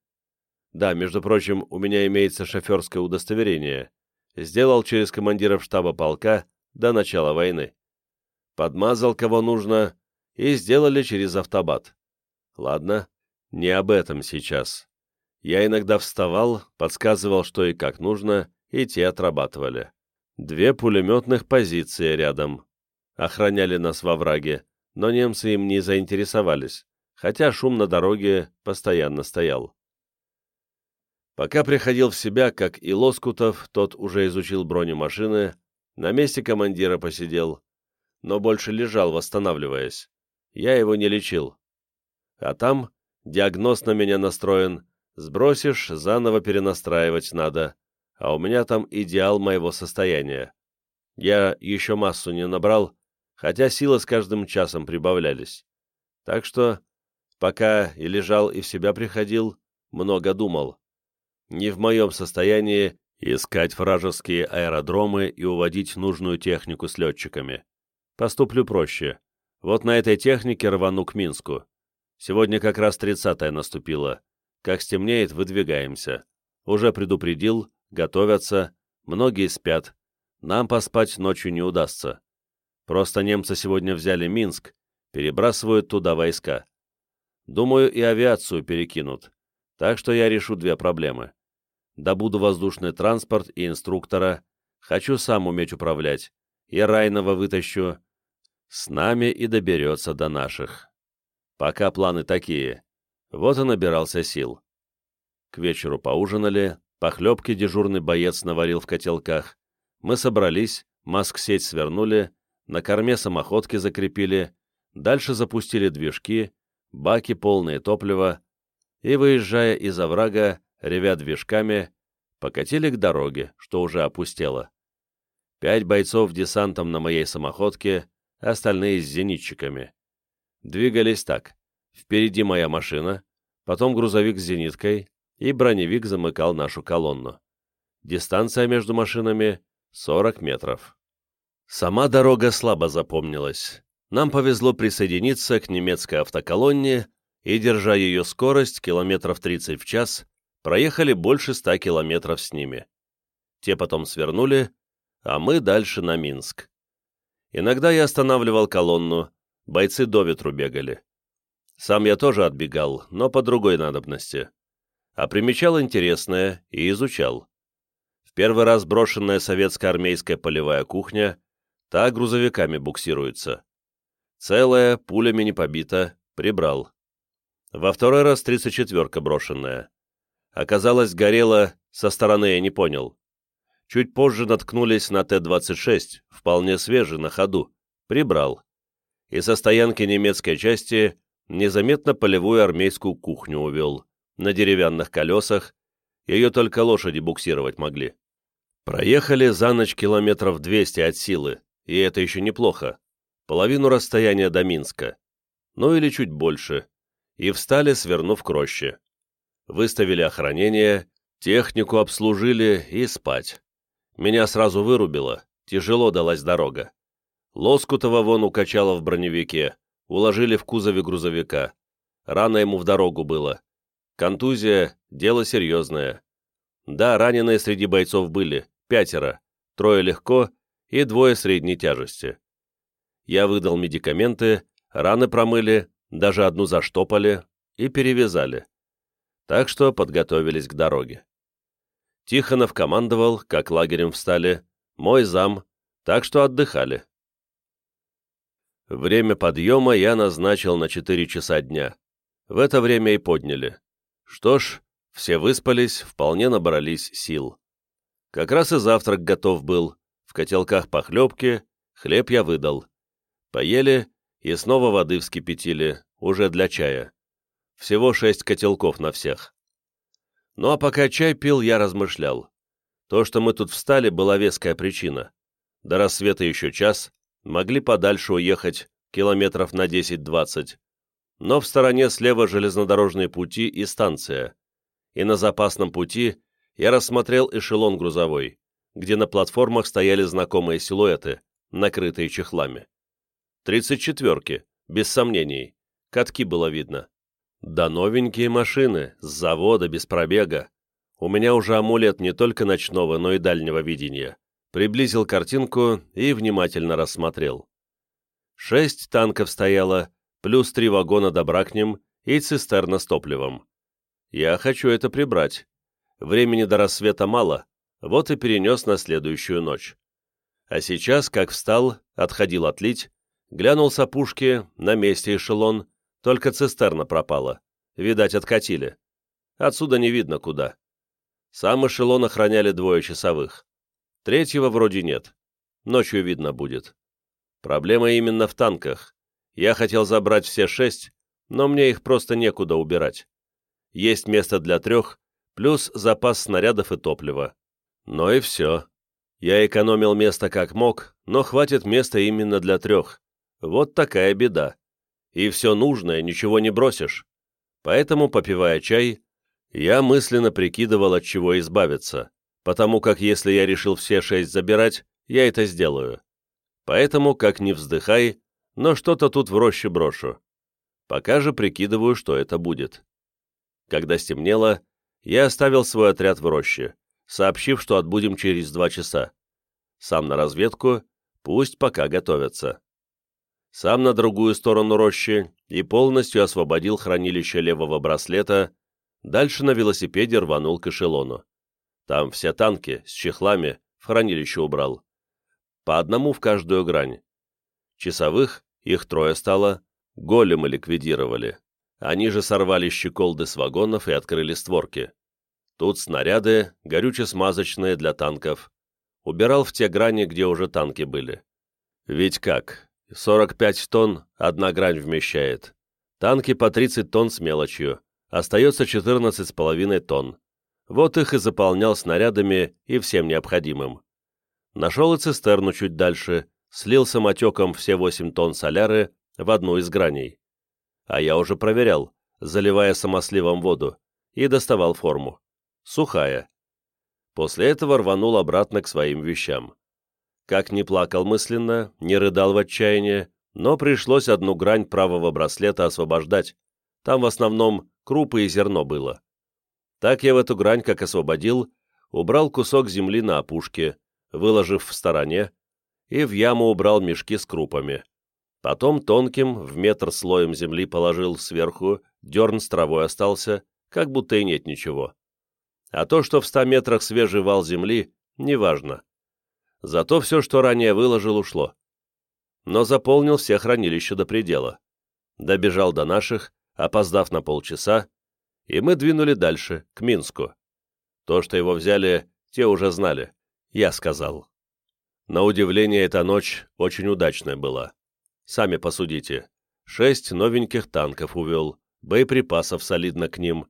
Да, между прочим, у меня имеется шоферское удостоверение. Сделал через командиров штаба полка до начала войны. Подмазал кого нужно и сделали через автобат. Ладно, не об этом сейчас. Я иногда вставал, подсказывал, что и как нужно, и те отрабатывали. Две пулеметных позиции рядом. Охраняли нас во враге, но немцы им не заинтересовались, хотя шум на дороге постоянно стоял. Пока приходил в себя, как и Лоскутов, тот уже изучил бронемашины, на месте командира посидел, но больше лежал, восстанавливаясь. Я его не лечил. А там диагноз на меня настроен, сбросишь, заново перенастраивать надо, а у меня там идеал моего состояния. Я еще массу не набрал, хотя силы с каждым часом прибавлялись. Так что, пока и лежал, и в себя приходил, много думал. Не в моем состоянии искать вражеские аэродромы и уводить нужную технику с летчиками. Поступлю проще. Вот на этой технике рвану к Минску. Сегодня как раз тридцатая наступила. Как стемнеет, выдвигаемся. Уже предупредил, готовятся, многие спят. Нам поспать ночью не удастся. Просто немцы сегодня взяли Минск, перебрасывают туда войска. Думаю, и авиацию перекинут. Так что я решу две проблемы добуду воздушный транспорт и инструктора, хочу сам уметь управлять, и Райнова вытащу. С нами и доберется до наших. Пока планы такие. Вот и набирался сил. К вечеру поужинали, похлебки дежурный боец наварил в котелках. Мы собрались, маск-сеть свернули, на корме самоходки закрепили, дальше запустили движки, баки полные топлива, и, выезжая из оврага, ревя движками, покатили к дороге, что уже опустело. Пять бойцов десантом на моей самоходке, остальные с зенитчиками. Двигались так. Впереди моя машина, потом грузовик с зениткой, и броневик замыкал нашу колонну. Дистанция между машинами — 40 метров. Сама дорога слабо запомнилась. Нам повезло присоединиться к немецкой автоколонне и, держа ее скорость километров 30 в час, проехали больше 100 километров с ними. Те потом свернули, а мы дальше на Минск. Иногда я останавливал колонну, бойцы до ветру бегали. Сам я тоже отбегал, но по другой надобности. А примечал интересное и изучал. В первый раз брошенная советская армейская полевая кухня, та грузовиками буксируется. Целая, пулями не побита, прибрал. Во второй раз 34-ка брошенная. Оказалось, горела, со стороны я не понял. Чуть позже наткнулись на Т-26, вполне свежий, на ходу. Прибрал. И со стоянки немецкой части незаметно полевую армейскую кухню увел. На деревянных колесах. Ее только лошади буксировать могли. Проехали за ночь километров 200 от силы, и это еще неплохо. Половину расстояния до Минска. Ну или чуть больше. И встали, свернув к роще. Выставили охранение, технику обслужили и спать. Меня сразу вырубило, тяжело далась дорога. Лоскутова вон укачала в броневике, уложили в кузове грузовика. Рано ему в дорогу было. Контузия — дело серьезное. Да, раненые среди бойцов были, пятеро, трое легко и двое средней тяжести. Я выдал медикаменты, раны промыли, даже одну заштопали и перевязали. Так что подготовились к дороге. Тихонов командовал, как лагерем встали, мой зам, так что отдыхали. Время подъема я назначил на 4 часа дня. В это время и подняли. Что ж, все выспались, вполне набрались сил. Как раз и завтрак готов был, в котелках похлебки, хлеб я выдал. Поели и снова воды вскипятили, уже для чая. Всего шесть котелков на всех. Ну а пока чай пил, я размышлял. То, что мы тут встали, была веская причина. До рассвета еще час, могли подальше уехать, километров на 10-20. Но в стороне слева железнодорожные пути и станция. И на запасном пути я рассмотрел эшелон грузовой, где на платформах стояли знакомые силуэты, накрытые чехлами. Тридцать четверки, без сомнений. Катки было видно. Да новенькие машины, с завода, без пробега. У меня уже амулет не только ночного, но и дальнего видения. Приблизил картинку и внимательно рассмотрел. Шесть танков стояло, плюс три вагона добра к ним и цистерна с топливом. Я хочу это прибрать. Времени до рассвета мало, вот и перенес на следующую ночь. А сейчас, как встал, отходил отлить, глянул с на месте эшелон, только цистерна пропала. Видать, откатили. Отсюда не видно куда. Сам эшелон охраняли двое часовых. Третьего вроде нет. Ночью видно будет. Проблема именно в танках. Я хотел забрать все шесть, но мне их просто некуда убирать. Есть место для трех, плюс запас снарядов и топлива. Но и все. Я экономил место как мог, но хватит места именно для трех. Вот такая беда и все нужное ничего не бросишь. Поэтому, попивая чай, я мысленно прикидывал, от чего избавиться, потому как если я решил все шесть забирать, я это сделаю. Поэтому, как ни вздыхай, но что-то тут в роще брошу. Пока же прикидываю, что это будет. Когда стемнело, я оставил свой отряд в роще, сообщив, что отбудем через два часа. Сам на разведку, пусть пока готовятся сам на другую сторону рощи и полностью освободил хранилище левого браслета, дальше на велосипеде рванул к эшелону. Там все танки с чехлами в хранилище убрал. По одному в каждую грань. Часовых, их трое стало, големы ликвидировали. Они же сорвали щеколды с вагонов и открыли створки. Тут снаряды, горюче-смазочные для танков. Убирал в те грани, где уже танки были. Ведь как, 45 тонн одна грань вмещает. Танки по 30 тонн с мелочью. Остается 14,5 тонн. Вот их и заполнял снарядами и всем необходимым. Нашел и цистерну чуть дальше, слил самотеком все 8 тонн соляры в одну из граней. А я уже проверял, заливая самосливом воду, и доставал форму. Сухая. После этого рванул обратно к своим вещам. Как не плакал мысленно, не рыдал в отчаянии, но пришлось одну грань правого браслета освобождать. Там в основном крупы и зерно было. Так я в эту грань, как освободил, убрал кусок земли на опушке, выложив в стороне, и в яму убрал мешки с крупами. Потом тонким, в метр слоем земли положил сверху, дерн с травой остался, как будто и нет ничего. А то, что в ста метрах свежий вал земли, неважно. Зато все, что ранее выложил, ушло. Но заполнил все хранилища до предела. Добежал до наших, опоздав на полчаса, и мы двинули дальше, к Минску. То, что его взяли, те уже знали, я сказал. На удивление, эта ночь очень удачная была. Сами посудите. Шесть новеньких танков увел, боеприпасов солидно к ним.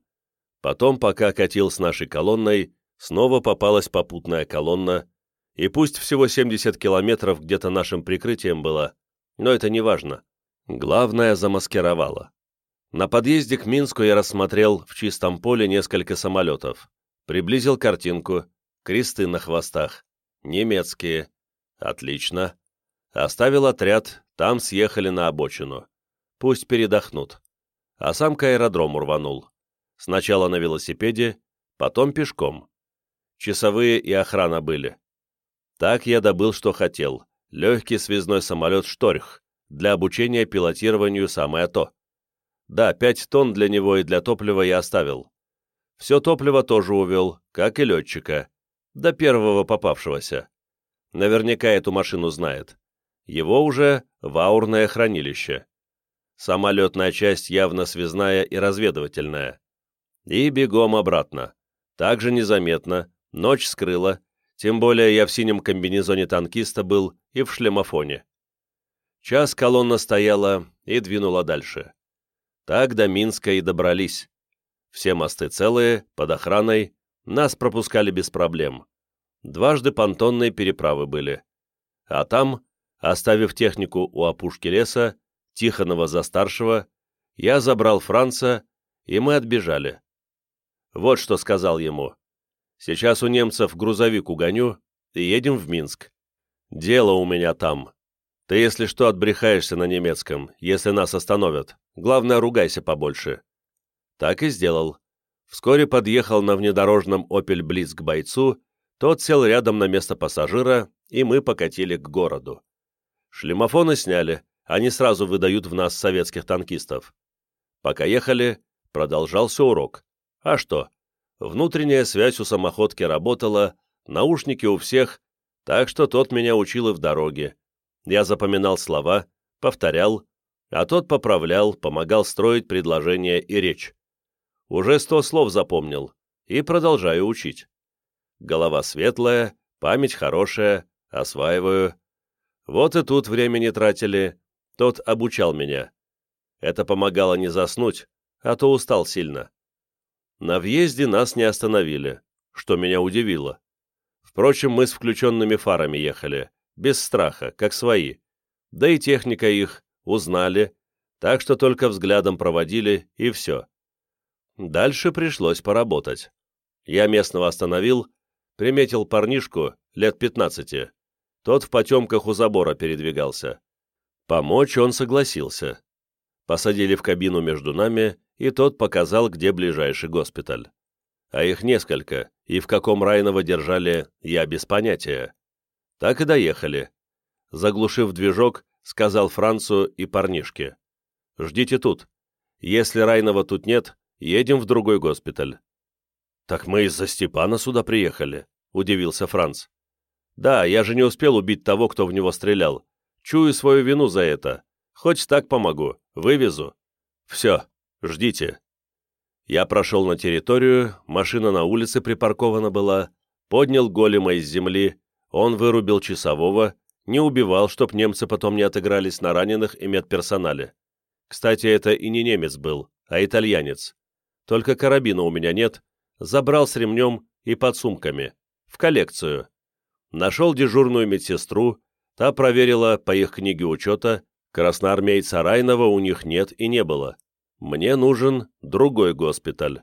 Потом, пока катил с нашей колонной, снова попалась попутная колонна, и пусть всего 70 километров где-то нашим прикрытием было, но это не важно. Главное, замаскировало. На подъезде к Минску я рассмотрел в чистом поле несколько самолетов. Приблизил картинку, кресты на хвостах. Немецкие. Отлично. Оставил отряд, там съехали на обочину. Пусть передохнут. А сам к аэродрому рванул. Сначала на велосипеде, потом пешком. Часовые и охрана были. Так я добыл, что хотел. Легкий связной самолет «Шторх» для обучения пилотированию самое то. Да, пять тонн для него и для топлива я оставил. Все топливо тоже увел, как и летчика. До первого попавшегося. Наверняка эту машину знает его уже в аурное хранилище. Сама летная часть явно связная и разведывательная. И бегом обратно. Также незаметно, ночь скрыла, тем более я в синем комбинезоне танкиста был и в шлемофоне. Час колонна стояла и двинула дальше. Так до Минска и добрались. Все мосты целые, под охраной, нас пропускали без проблем. Дважды понтонные переправы были. А там Оставив технику у опушки леса, Тихонова за старшего, я забрал Франца, и мы отбежали. Вот что сказал ему. Сейчас у немцев грузовик угоню, и едем в Минск. Дело у меня там. Ты, если что, отбрехаешься на немецком, если нас остановят. Главное, ругайся побольше. Так и сделал. Вскоре подъехал на внедорожном «Опель Блиц» к бойцу, тот сел рядом на место пассажира, и мы покатили к городу. Шлемофоны сняли, они сразу выдают в нас советских танкистов. Пока ехали, продолжался урок. А что? Внутренняя связь у самоходки работала, наушники у всех, так что тот меня учил и в дороге. Я запоминал слова, повторял, а тот поправлял, помогал строить предложения и речь. Уже сто слов запомнил и продолжаю учить. Голова светлая, память хорошая, осваиваю. Вот и тут времени тратили. Тот обучал меня. Это помогало не заснуть, а то устал сильно. На въезде нас не остановили, что меня удивило. Впрочем, мы с включенными фарами ехали, без страха, как свои. Да и техника их узнали, так что только взглядом проводили, и все. Дальше пришлось поработать. Я местного остановил, приметил парнишку лет пятнадцати. Тот в потемках у забора передвигался. Помочь он согласился. Посадили в кабину между нами, и тот показал, где ближайший госпиталь. А их несколько, и в каком Райново держали, я без понятия. Так и доехали. Заглушив движок, сказал Францу и парнишке. «Ждите тут. Если Райнова тут нет, едем в другой госпиталь». «Так мы из-за Степана сюда приехали», — удивился Франц. Да, я же не успел убить того, кто в него стрелял. Чую свою вину за это. Хоть так помогу. Вывезу. Все, ждите. Я прошел на территорию, машина на улице припаркована была, поднял голема из земли, он вырубил часового, не убивал, чтоб немцы потом не отыгрались на раненых и медперсонале. Кстати, это и не немец был, а итальянец. Только карабина у меня нет, забрал с ремнем и под сумками. В коллекцию нашел дежурную медсестру, Та проверила по их книге учета, красноармейца Райнова у них нет и не было. Мне нужен другой госпиталь.